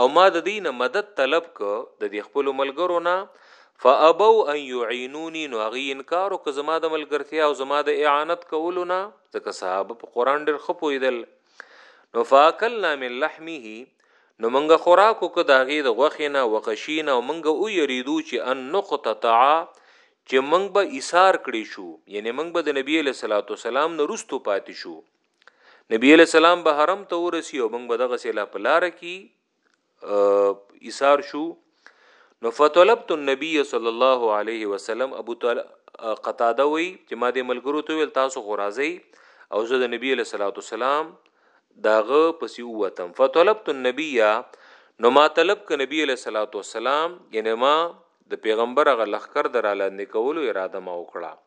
او ما د دوی نه مدد طلب که د دې خپلو ملګرو نه فابو ان يعينوني نو هغه انکار وکړ زما د ملګرتیا او زما د اعانت کولو نه ځکه صحابه په قران ډېر خپویدل نو فاکلنا من لحمه نو منګه خوراک وکړ د هغې د غوښې نه وقشین او منګه او یریدو چې ان نقطع چې منګ به ایثار کړی شو یعنی منګ به د نبی له صلوات والسلام نه رستو پاتې شو نبی علیہ السلام به حرم ته ورسی او موږ به دغه سیلا په لار کې ایثار شو نو فطلبت النبي صلی الله علیه وسلم ابو قتاده وی چې ما د ملګرو ته ویل تاسو خو راځي او زه د نبی علیہ الصلوۃ والسلام داغه پسې ووتم فطلبت النبي نو ما طلب ک نبی علیہ الصلوۃ والسلام یعنی ما د پیغمبر غ لخر دراله نکولو اراده ما وکړه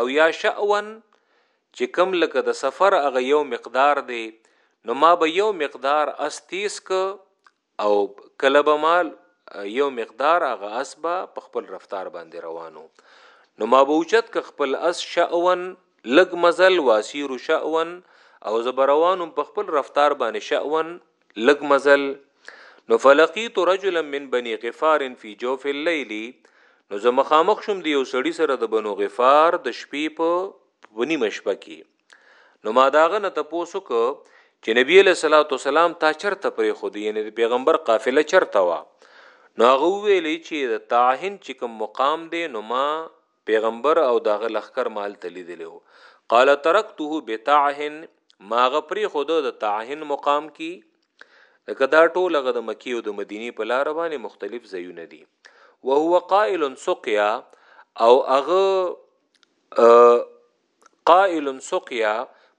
او یا شأوا چې کوم لکه د سفر هغه یو مقدار دی نو ما به یو مقدار اس تیز ک او کله به ما یو مقدار هغه اس به په خپل رفتار باندې روانو نو ما به اوچت ک خپل اس شأوا لګ مزل واسیر شأوا او زبروانم په خپل رفتار باندې شأوا لګ مزل نو فلقیت رجلا من بني غفار فی جوف الليل نو زه مخامخ شوم د یو سړی سره د بنو غفار د شپې په ونی مشبه کې نو ما داغه نه تاسو کو چې نبی له صلوات والسلام تا چرته پرې خو دی یعنی د پیغمبر قافله چرته وا نو هغه ویلې چې د تاهن چې کوم مقام دی نو ما پیغمبر او داغه لخکر مال ته لیدلی وو قال ترکته بتعهن ما هغه پرېښود د تعهن مقام کی لکه دا ټول هغه د مکی او د مدینې په لار باندې مختلف ځایونه دي وهو قائل سقیا او هغه قائل سقيا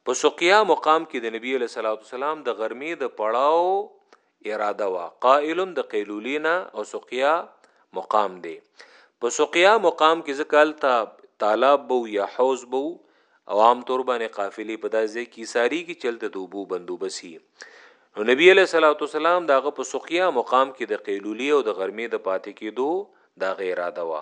په سقيا مقام کې د نبی علیه صلوات والسلام د غرمې د پړاو اراده وا قائل د قیلولینا او سقيا مقام دی په سقيا مقام کې ځکه تا تالاب بو یا حوز بو او عام طور باندې قافلې په داسې کې ساری کې چلته دوبو بندوبسي نو نبی علیہ الصلوۃ والسلام داغه په سقیا مقام کې د قیلولی او د غرمې د پاتې کېدو دا غیر اده وا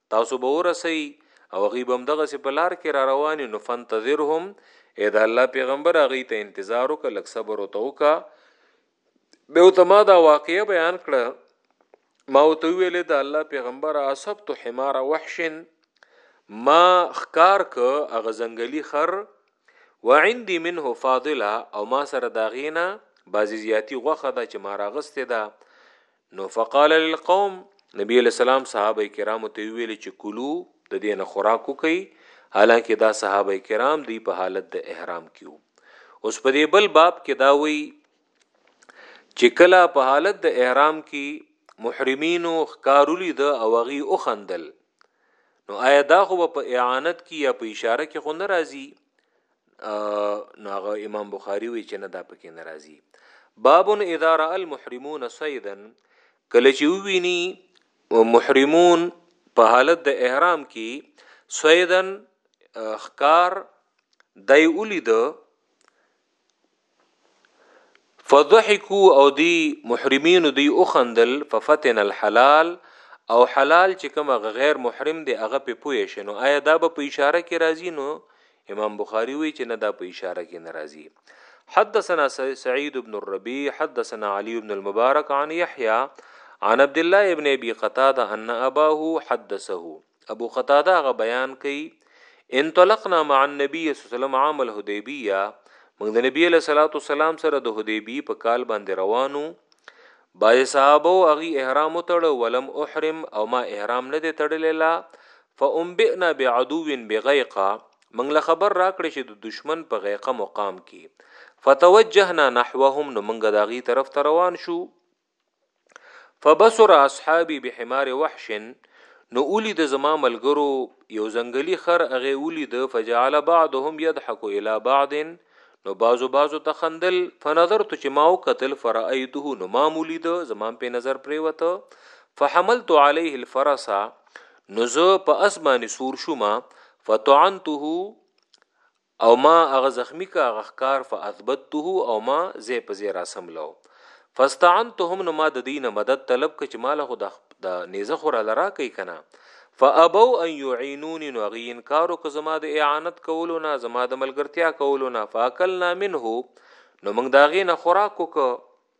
تاسو به ورسئ او هغوی به همدغسې په لار کې را روان وي نو فانتظرهم ای د الله پیغمبر هغوی ته انتظار وکړه لږ صبر ورته وکړه بیا ورته ما دا واقعه بیان کړه ما ورته ویلې د الله پیغمبر اصبت حمار وحش ما خکار که هغه ځنګلي خر وعندي منه فاضله او ما سره دا غینا بازی زیاتی غوخه ده چې ما راغسته ده نو فقال للقوم نبی علیہ السلام صحابه کرام ته ویل چې کلو د دین خوراکو کوي حالانکه دا صحابه کرام دی په حالت د احرام کیو اوس په دې بل باب کې دا وی چې کله په حالت د احرام کې محرمینو خکارولي د اوغي او خندل نو آیا دا خو په اعانت کې یا په اشاره کې خو ناراضي نو هغه امام بخاری وی چې نه دا پکې ناراضي باب اذا را المحرمون صيدا کله چې وویني محرمون په حالت د احرام کې صيدا خکار دای اولید فضحکو او دی محرمینو دی وخندل ففتن الحلال او حلال چې کوم هغه غیر محرم دی هغه په پوه شنو آیا دا به په اشاره کې راځي نو امام بخاری وی چې نه دا په اشاره کې ناراضي حدثنا سعید بن الربیع حدثنا علی بن المبارک عن یحیی عن عبد الله ابن ابي قتاده ان اباه حدثه ابو قتاده غ بیان کوي انطلقنا مع النبي صلی الله علیه وسلم عام الحدیبیه موږ د نبی له صلوات والسلام سره د حدیبی په کال باندې روانو باج صحابه او اغي احرام تړ ولم احرم او ما احرام نه دی تړلې لا فانبئنا بعدو بغیقه موږ له خبر راکړې چې د دشمن په غیقه مقام کې فتوجهنا نحوهم نو موږ د اغي طرف ته روان شو فبصر اصحابي بحمار وحش نو اولی د زما ملګرو یو ځنګلی خر هغه اولی د فجعل بعضهم يضحك الى بعض نو بازو بازو ته خندل فنظرت چې ما او قتل فرایته نو ما مولی د زمان په نظر پریوته فحملت عليه الفرس نو زه په اسمانه سور شوما فطعنته او ما هغه زخمی که هغه ښکار فاثبتته او ما ځای په ځای راڅملو فاستعنتهم نو ما د دوی نه مدد طلب که چې ماله خو د نیزه خو راله راکړئ که نه فابوا ان یعینوني نو هغوی انکار وکړ زما د اعانت کولو نه زما د ملګرتیا کولو نه فاکلنا منه نو موږ د هغې نه خوراک وکړ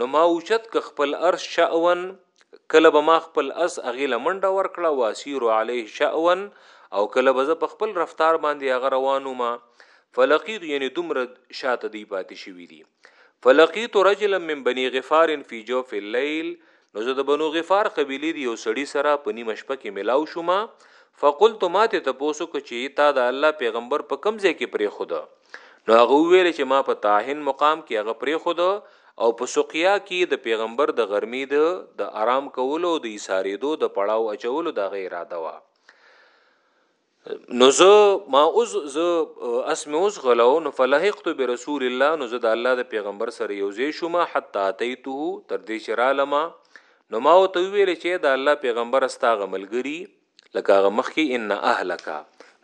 نو ما اوچت که خپل ارس شاون کله به ما خپل اس هغې لمنډه ورکړه واسیرو علیه شاون او کله به زه په خپل رفتار باندې هغه روانو ما فلقیت یعنی دومره شاته دی پاتې شوی دی فلقیت رجلا من بنی غفار فی جوف اللیل نو زه د بنو غفار قبیلی دی یو سړی سره په نیمه شپه کې ملاو شوم فقلت ما ته تاسو کو چې تا د الله پیغمبر په کم ځای کې پرې خود نو هغه ویل چې ما په تاهن مقام کې هغه پرې خود او په سقیا کې د پیغمبر د غرمې د د آرام کولو او د ایثاریدو د پړاو اچولو د غیر اراده وا نو زه ما اوس زه اسم اوس غلو نو فلحقت برسول الله نو زه د الله د پیغمبر سره یوځې شوم حتا اتیته تر دې چې را لما نو ما او ته ویل چې د الله پیغمبر استا غملګری لکه هغه مخکې ان اهلک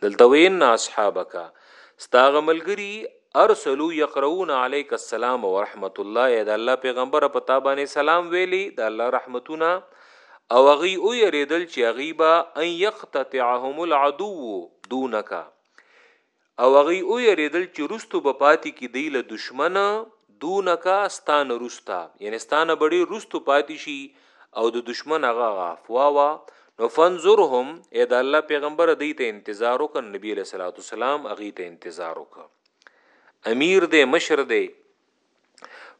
دلته وین اصحابک استا غملګری ارسلو یقرؤون علیک السلام ورحمت الله یا د الله پیغمبر په تابانه سلام ویلی د الله رحمتونه او هغوی ویرېدل چې هغوی به ان یقتطعهم العدو دونک او هغوی ویرېدل چې رستو به پاتې کې دی له دشمن دونک ستانه رستا یعنی ستانه بډې رستو پاتې شي او د دشمن هغه غافوا وا نو فنزورهم اې د الله پیغمبر دی ته انتظار وکړ نبی له صلوات والسلام هغه ته انتظار وکړ امیر دې مشر دې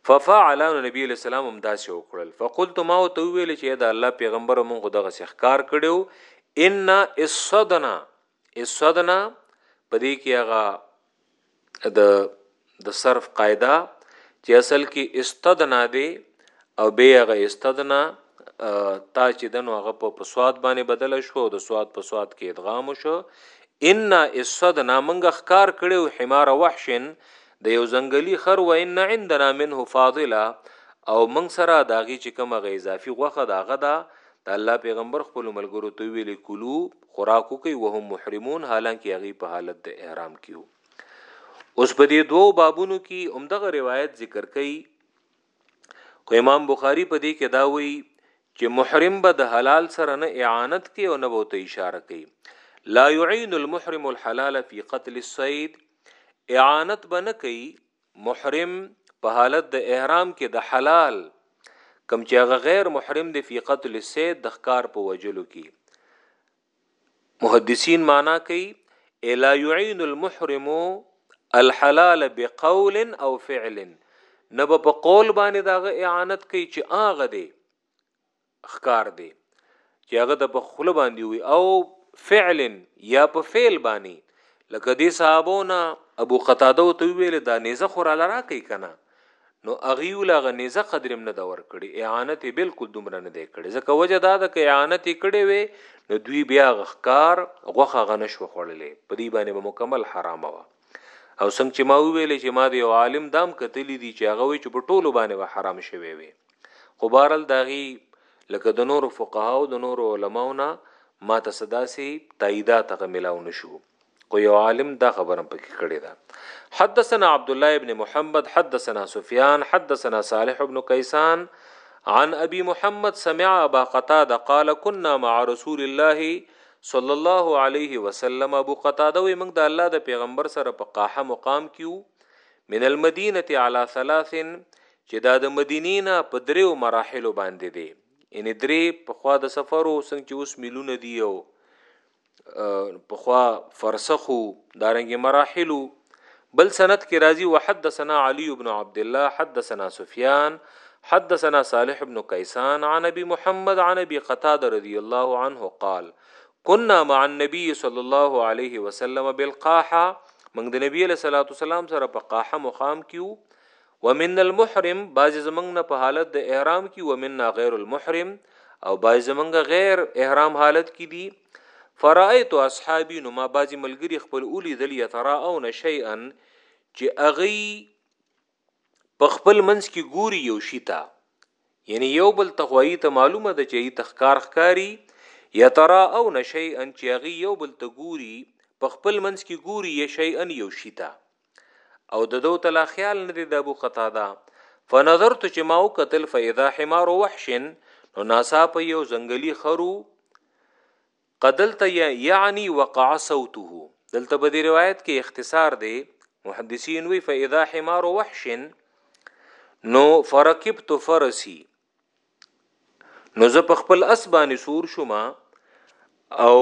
ففعل نبی علیہ السلام هم داسې وکړل فقلت ما تو ویل چې دا الله پیغمبر مونږ دغه سخکار کړو ان اسدنا اسدنا پدې کې هغه د د صرف قاعده چې اصل کې استدنا دی او به هغه استدنا تا چې دنو هغه په پسواد باندې بدل شو او د سواد په سواد کې ادغام شو ان استدنا منګه خکار کړو حمار وحشن د یو زنګلی خر و ان عندنا منه فاضله او منګ سره داغي چې کوم غي اضافي غوخه داغه دا د الله پیغمبر خپل ملګرو ته ویلي کلو خوراکو کوي وهم محرمون حالانکه هغه په حالت د احرام کیو اوس په دې دوو بابونو کې عمدغه روایت ذکر کړي خو امام بخاری په دې کې دا وایي چې محرم به د حلال سره نه اعانت کوي او نه به ته اشاره کوي لا يعين المحرم الحلال في قتل الصيد اعانت به نه کوي محرم په حالت د احرام کې د حلال کم چې هغه غیر محرم دی فی قتل السید د ښکار په وجلو کې محدثین معنا کوي الا يعين المحرم الحلال بقول او فعل نه به په قول باندې داغه اعانت کوي چې هغه دی خکار دی چې هغه د بخله باندې وي او فعل یا په فعل باندې لکه دې صحابونه ابو قتاده او تو ویل دا نيزه خور لرا کوي کنه نو اغیو لا غنیزه قدرم نه دا ور کړی اعانت بالکل دومره نه دی کړی ځکه وجه دا ده ک اعانت کړی وي نو دوی بیا غخکار غوخه غنش وخړلې په دې باندې به مکمل حرام و او څنګه چې ما ویلې چې ما د یو عالم دام کتلی دی چې هغه وی چې په ټولو باندې به حرام شوی وي خو بهرل داغي لکه د نور فقها او د نور علماونه ما ته صدا سي تاییدات غملاو نشو خو یو عالم دا خبره پکې کړې ده حدثنا عبد الله ابن محمد حدثنا سفيان حدثنا صالح ابن قيسان عن ابي محمد سمع ابا قتاده قال كنا مع رسول الله صلى الله عليه وسلم ابو قتاده وي موږ د الله د پیغمبر سره په قاحه مقام کیو من المدینه علی ثلاث چې دا د مدینینا په دریو مراحل باندې دی ان درې په خوا د سفرو څنګه چې اوس ملونه دی او پخوا فرسخو دارنګ مراحلو بل سند کې راځي وحدثنا علي بن عبد الله حدثنا سفيان حدثنا صالح بن كيسان عن ابي محمد عن ابي قتاده رضي الله عنه قال كنا مع النبي صلى الله عليه وسلم بالقاحه موږ د نبی له صلوات والسلام سره په قاحه مقام کیو ومن المحرم بعضی زمونږ نه په حالت د احرام کی ومننا غیر المحرم او بعضی زمونږ غیر احرام حالت کی دی فرایت اصحابی نو ما بعضی ملګری خپل اولی دل یتراون شیئا چې اغي په خپل منځ کې ګوري یو شیتا یعنی یو بل تخوایی ته معلومه ده چې ای تخکار خکاری یا ترا او نشی ان چې اغي یو بل ته ګوري په خپل منځ کې ګوري یا شی ان یو شیتا او د دو تلا خیال نه دی د ابو قتاده فنظرت چې ما وکتل فاذا حمار وحش نو ناسا په یو ځنګلي خرو قدلت یعنی وقع صوته دلته په دې روایت کې اختصار دی محدثین وی فاذا حمار وحش نو فرکبت فرسی نو زه په خپل اسبانه سور شوم او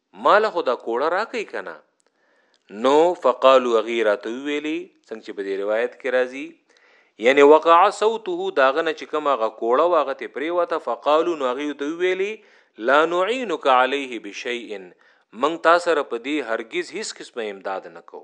ماله خو دا کوړه راکې کنه نو فقالو هغه راته ویلي څنګه چې په دې روایت کې راځي یعنی وقع صوته داغه نه چې کوم هغه کوړه واغه ته پری وته فقالو نو هغه ته ویلي لا نعينك عليه بشيء من تاسو سره په دې هرگز هیڅ قسمه امداد نکو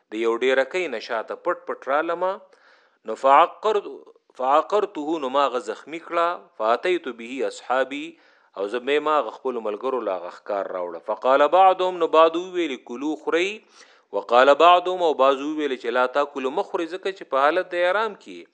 د یو ډیرکې نشاته پټ پټ رالم نو فعقر فعقرته نو ما غ زخمی کړه فاتیت به اصحابي او زمې ما غ خپل ملګرو لا غخکار راوړه فقال بعضهم نو بعضو ویل کلو خوري وقال بعضهم او بعضو ویل چې لا تاکل مخوري ځکه چې په حالت د احرام کې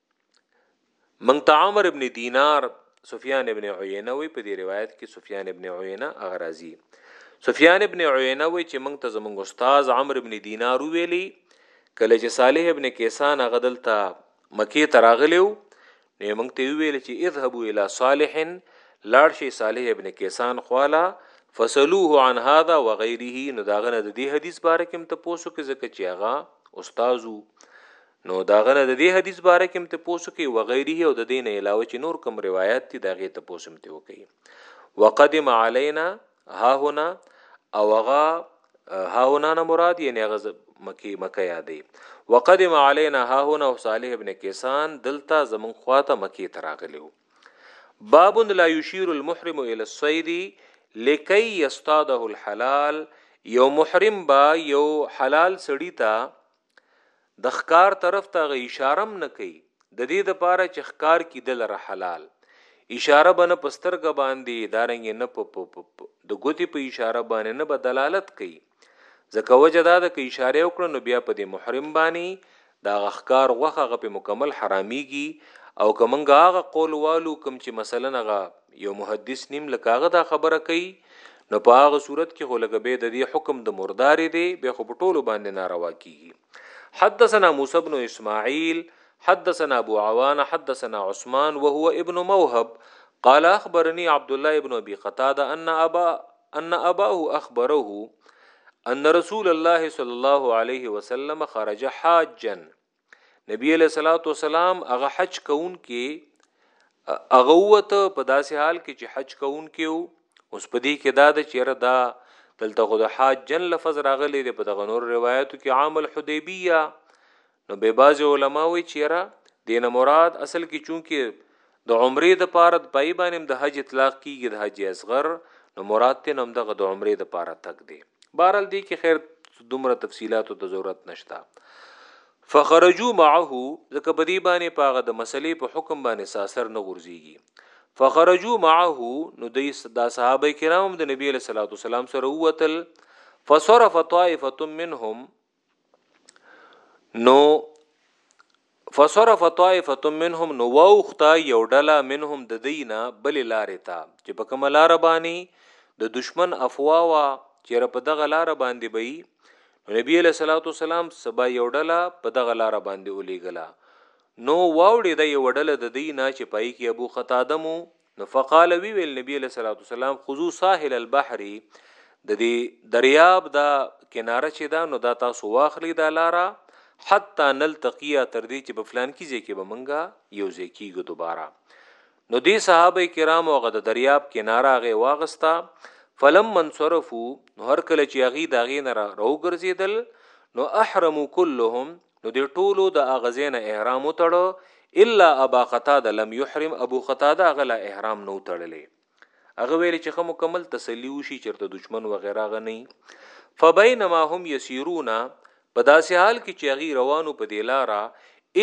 من ته عمر ابن دینار سفیان ابن عینه وی په دې روایت کې سفیان ابن عینه اغرازی سفیان ابن عینه وی چې موږ ته زموږ استاد عمر ابن دینار ویلی کله چې صالح ابن کیسان غدل ته مکی تراغلیو نو موږ ته ویل چې اذهبوا الى صالح لاړ شي صالح ابن کیسان خواله فسلوه عن هذا وغيره نو داغه د دې حدیث باره کې ته پوسو کې ځکه چې هغه استادو نو دا غنه د دې حدیث باره کې مت پوسو کې وغیره او د دین علاوه چې نور کوم روایت دي دا غي ته پوسم ته وکي وقدم علينا ها هنا او غا ها هنا نه مراد یې نه غز مکی مکه یادې وقدم علينا ها هنا او صالح ابن کیسان دلته زمون خواته مکی تراغلیو باب لا يشير المحرم الى الصيد لكي يصطاده الحلال یو محرم با یو حلال سړی ته د ښکار طرف ته هغه اشاره هم نه کوي د دې دپاره چې ښکار کي ده لره حلال اشاره به نه په سترګه باندې دارنګې نه په په په د ګوتې په اشاره باندې نه به دلالت کوي ځکه وجه دا ده که اشاره وکړه نو بیا په دې محرم باندې دا غخکار غوخه غ په مکمل حراميږي او کومنګ هغه قول والو کوم چې مثلا هغه یو محدث نیم لکه هغه دا خبره کوي نو په هغه صورت کې خو لکه به د دې حکم د مردارې دی به خو په ټولو باندې ناروا کیږي حدثنا موسی بن اسماعیل حدثنا ابو عوان حدثنا عثمان وهو ابن موهب قال اخبرني عبد الله ابن ابي قتاده ان ابا ان اباه اخبره ان رسول الله صلى الله عليه وسلم خرج حاجا نبی علیہ الصلوۃ والسلام هغه حج کون کې هغه وته په داسې حال کې چې حج کون کې اوس په دې کې دا د چیرې دا دلته خو د حاج جن لفظ راغلی دی په دغه نور روایتو کې عام الحدیبیه نو به باز علما وی چیرې دین مراد اصل کې چونکه د عمرې د پاره د پای باندې هم د حج اطلاق کیږي د حج اصغر نو مراد تن هم دغه د عمرې د پاره تک دی بهرال دی کې خیر دومره تفصيلاتو ته ضرورت نشته فخرجو معه ځکه په دې باندې پاغه د مسلې په حکم باندې ساسر نه غورځيږي فخرجو معه نو د دا صحابه کرام د نبی له صلوات والسلام سره وتل فصرف طائفه منهم نو فصرف طائفه منهم نو واوخته یو ډله منهم د دینه بل لارې ته چې په کوم لار باندې د دشمن افوا وا چې رب دغه لار باندې بې نو نبی له صلوات والسلام سبا یو ډله په دغه لار باندې ولېګلا نو واوړې د یو ډله د دینه چې پای کې ابو قتاده مو نو فقال وی ویل نبی علیہ الصلوۃ والسلام خذو ساحل البحر د دې دریاب دا کناره چې دا نو دا تاسو واخلی دا لارا حتا نلتقیا تر دې چې په فلان کې ځکه به منګه یو ځکیږي دوباره نو دې صحابه کرام او غد دریاب کناره غي واغستا فلم منصرفو نو هر کله چې اغي داغې نه راوګرځیدل نو احرمو كلهم نو دې ټولو د هغه ځای نه احرام وتړه الا ابا قتاده لم يحرم ابو قتاده هغه لا احرام نه وتړلې هغه ویلې چې خه مکمل تسلی وشي چرته دشمن وغیره غ نه فبینما هم یسیرون په داسې حال کې چې هغه روانو په دې لاره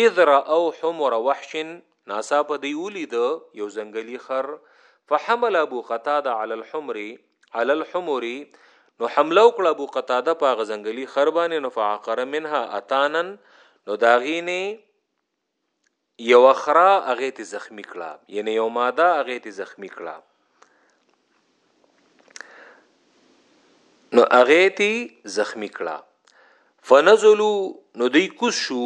اذ را او حمر وحش ناسا په دی ولید یو ځنګلی خر فحمل ابو قتاده علی الحمر علی الحمر نو حمله وکړه ابو قتاده په غزنګلی خربانه نو فعقر منها اتانن نو داغینه یو اخرا هغه ته زخمی کړه یعنی یو ماده هغه ته زخمی کړه نو هغه ته زخمی کړه فنزلوا نو دی کوس شو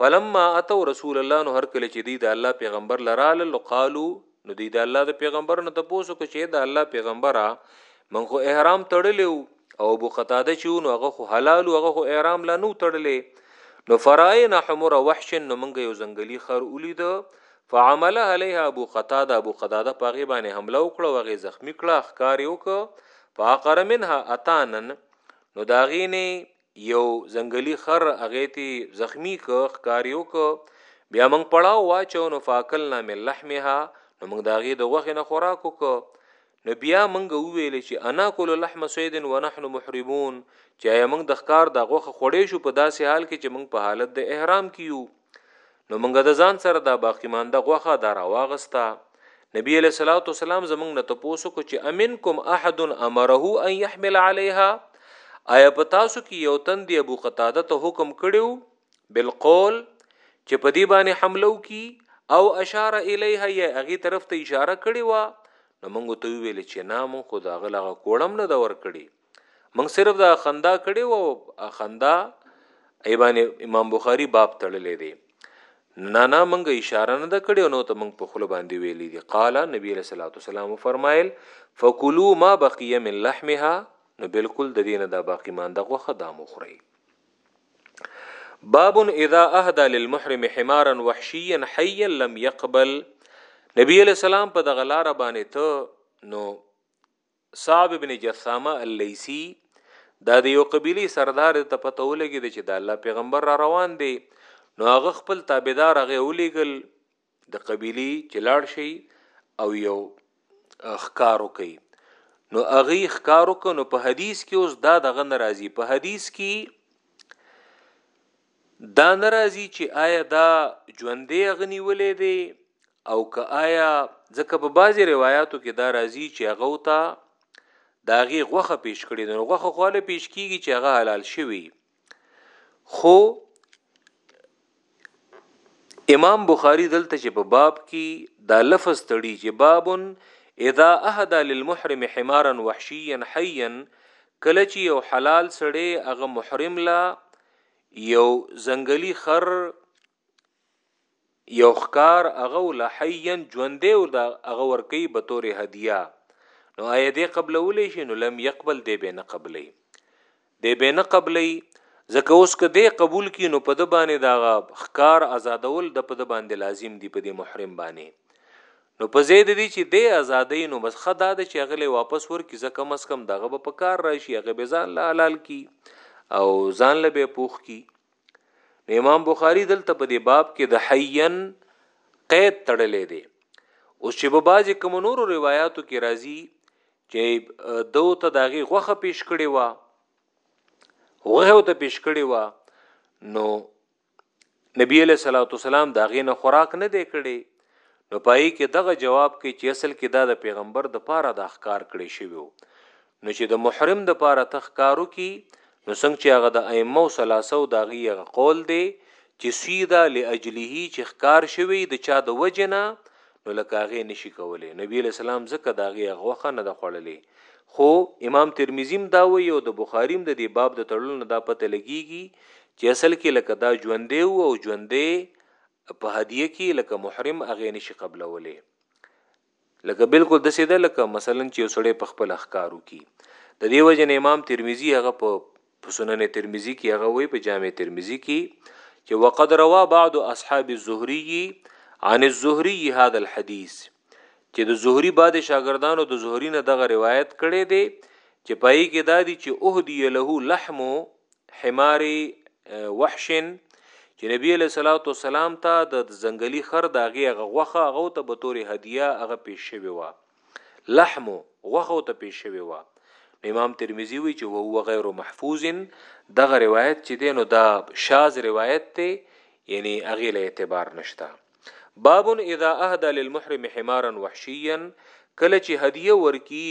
فلما اتوا رسول الله نو هر کله چې دی د الله پیغمبر لرال قالو نو دی د الله د پیغمبر نه تاسو کو چې د الله پیغمبره من خو احرام تړلیو او ابو قتاده چې نو هغه خو حلال هغه خو احرام لا نو تړلې نو فراینا حمر وحش نو منګ یو زنګلی خر ولید فعمل عليها ابو قتاده ابو قتاده پاغي باندې حمله وکړه وغه زخمی کړه ښکار یو ک فاقر منها اتانن نو داغینه یو ځنګلي خر هغه تی زخمی که ښکار یو که بیا موږ پړاو واچو نو فاکلنا من لحمها نو موږ دا غي د غوخه نه خوراک وک نو بیا موږ ویل چې انا کول لحم سید ونحن محرمون چې موږ د ښکار د غوخه خړې شو په داسې حال کې چې موږ په حالت د احرام کیو نو مونږ د ځان سره دا باقی مانده غوخه دا راواغستا نبی علیہ الصلوۃ والسلام زمونږ نه تاسو کو چې امنکم احد امره ان يحمل عليها آیا په تاسو کې یو تن دی ابو قتاده ته حکم کړیو بالقول چې په دې باندې حملو کی او اشاره الیها یا هغه طرف ته اشاره کړی و نو مونږ ته ویل چې نامو خداغه لغه کوړم نه دور کړی موږ صرف دا خندا کړي وو خندا ایبان امام بخاری باب تړلې دی نه نه موږ اشاره نه کړې نو ته موږ په خپل باندې ویلې دي قال نبی رسول الله والسلام فرمایل فکلوا ما بقي من لحمها نو بالکل د دینه دا باقی مانده غوخه دا مخري باب اذا اهدى للمحرم حمارا وحشيا حيا لم يقبل نبی علیہ السلام په دغه لار باندې ته نو صعب ابن جثامه اللیسی دا د یو قبیلی سردار ته پته ولګی د چې د الله پیغمبر را روان دی نو هغه خپل تابعدار هغه ولېګل د قبیلی چلاړ شي او یو خکارو کوي نو هغه خکارو کنو په حدیث کې اوس دا دغه ناراضي په حدیث کې دا ناراضي چې آیا دا ژوندې غنی ولې دی او که آیا ځکه په بعضی روایتو کې دا راځي چې هغه وتا داغي غوخه پیش کړي نو غوخه خواله پیش کیږي چې هغه حلال شوی خو امام بخاری دلته چې په باب کې دا لفظ تړي چې بابن اذا اهدى للمحرم حمارا وحشيا حيا کله چې یو حلال سړی هغه محرم لا یو زنګلی خر یو ښکار هغه ولا حیین ژوندی او دا هغه ورکی به تور هدیه نو آیا دی قبلولی شي نو لم یقبل دی به نه قبلی دی به نه قبلی ځکه اوس که دی قبول کی نو په د باندې دا ښکار آزادول د په د باندې لازم دی په دې محرم باندې نو په زید دي چې د ازادۍ نو بس خدا د چې غلې واپس ورکی زکه مس کم دغه په کار راشي هغه به ځان له حلال کی او ځان له به پوخ کی نو امام بخاری دلته په دې باب کې د حیین قید تړلې دی او چې په بازي کوم نورو روایتو کې راځي چې دو ته داغي غوخه پیش کړي وا غوخه ته پیش کړي وا نو نبی له صلوات والسلام داغي نه خوراک نه دی کړي نو پای کې دغه جواب کې چې اصل کې دا د پیغمبر د پاره د احکار کړي شوی نو چې د محرم د پاره ته ښکارو کی نو څنګه چې هغه د ائمه او ثلاثه او داغي هغه قول دی چې سیدا لاجله چې ښکار شوی د چا د وجنه نو لکه هغه نشي کولای نبی له سلام زکه داغي هغه وخه نه د خړلې خو امام ترمذی هم دا وی او د بخاری هم د دې باب د تړلو نه دا پته لګیږي چې اصل کې لکه دا ژوندې او ژوندې په هدیه کې لکه محرم هغه نشي قبلولې لکه بالکل دسې ده لکه مثلا چې یو سړی په خپل اخکار وکي د دې وجه نه امام ترمذی هغه په په سنن ترمذی کې هغه وی په جامع ترمذی کې چې وقد روا بعض اصحاب الزهري عن الزهري هذا الحديث چې د زهري بعد شاګردانو د زهري نه دغه روایت کړي دي چې پای کې دادی چې اهدی له لحم حمار وحش چې نبی علیہ الصلوۃ والسلام ته د ځنګلي خر داغه هغه غوخه هغه ته به توري هدیه هغه پیش شوی و لحم غوخه ته پیش شوی و امام ترمذی وی چې هو غیر محفوظ دغه روایت چې دینو دا شاز روایت ته یعنی هغه له اعتبار نشتا باب اذا اهدى للمحرم حمارا وحشيا کله چې هدیه ورکی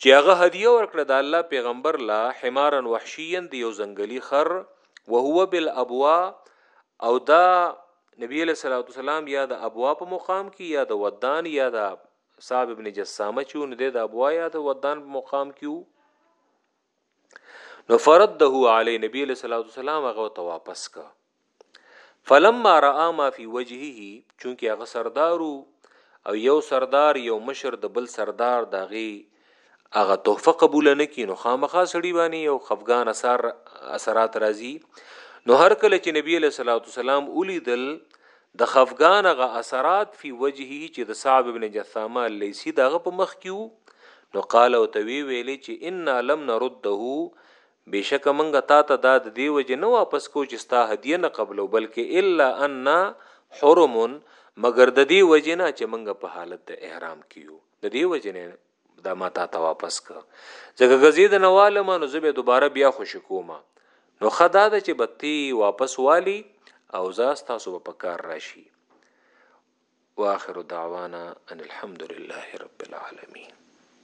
چې هغه هدیه ورکړه د الله پیغمبر لا حمارا وحشیا د یو ځنګلي خر وهو بالابوا او دا نبی علیہ الصلوۃ والسلام یا د ابوا په مقام کې یا د ودان یا د صاحب ابن جسامه چې نو د ابوا یا د ودان په مقام کې نو فرده علی نبی علیہ الصلوۃ والسلام هغه ته واپس کا فلما را ما فی وجهه چونکه هغه سردار او یو سردار یو مشر د بل سردار داغي هغه تحفه قبول نه کینو خامخا سړی باندې یو خفغان اثر اثرات راځي نو هر کله چې نبی له صلوات والسلام اولیدل د خفغان غ اثرات فی وجهه چې د صعب ابن جثامه لیسی دغه په مخ کیو نو قال او توی ویلې چې ان لم نرده بېشکه مونږ تا ته دا د دې وجې نه واپس کوو چې ستا هدیه نه قبلوو بلکه الا انا حرم مګر د دې وجې نه چې مونږ په حالت د احرام کې یو د دې وجې نه دا ما تا ته واپس کړ ځکه که زه د نه والم نو زه به دوباره بیا خوشې کوم نو ښه دا ده چې به تی واپس والی او زه ستاسو به په کار راشي واخر دعوانا ان الحمد لله رب العالمين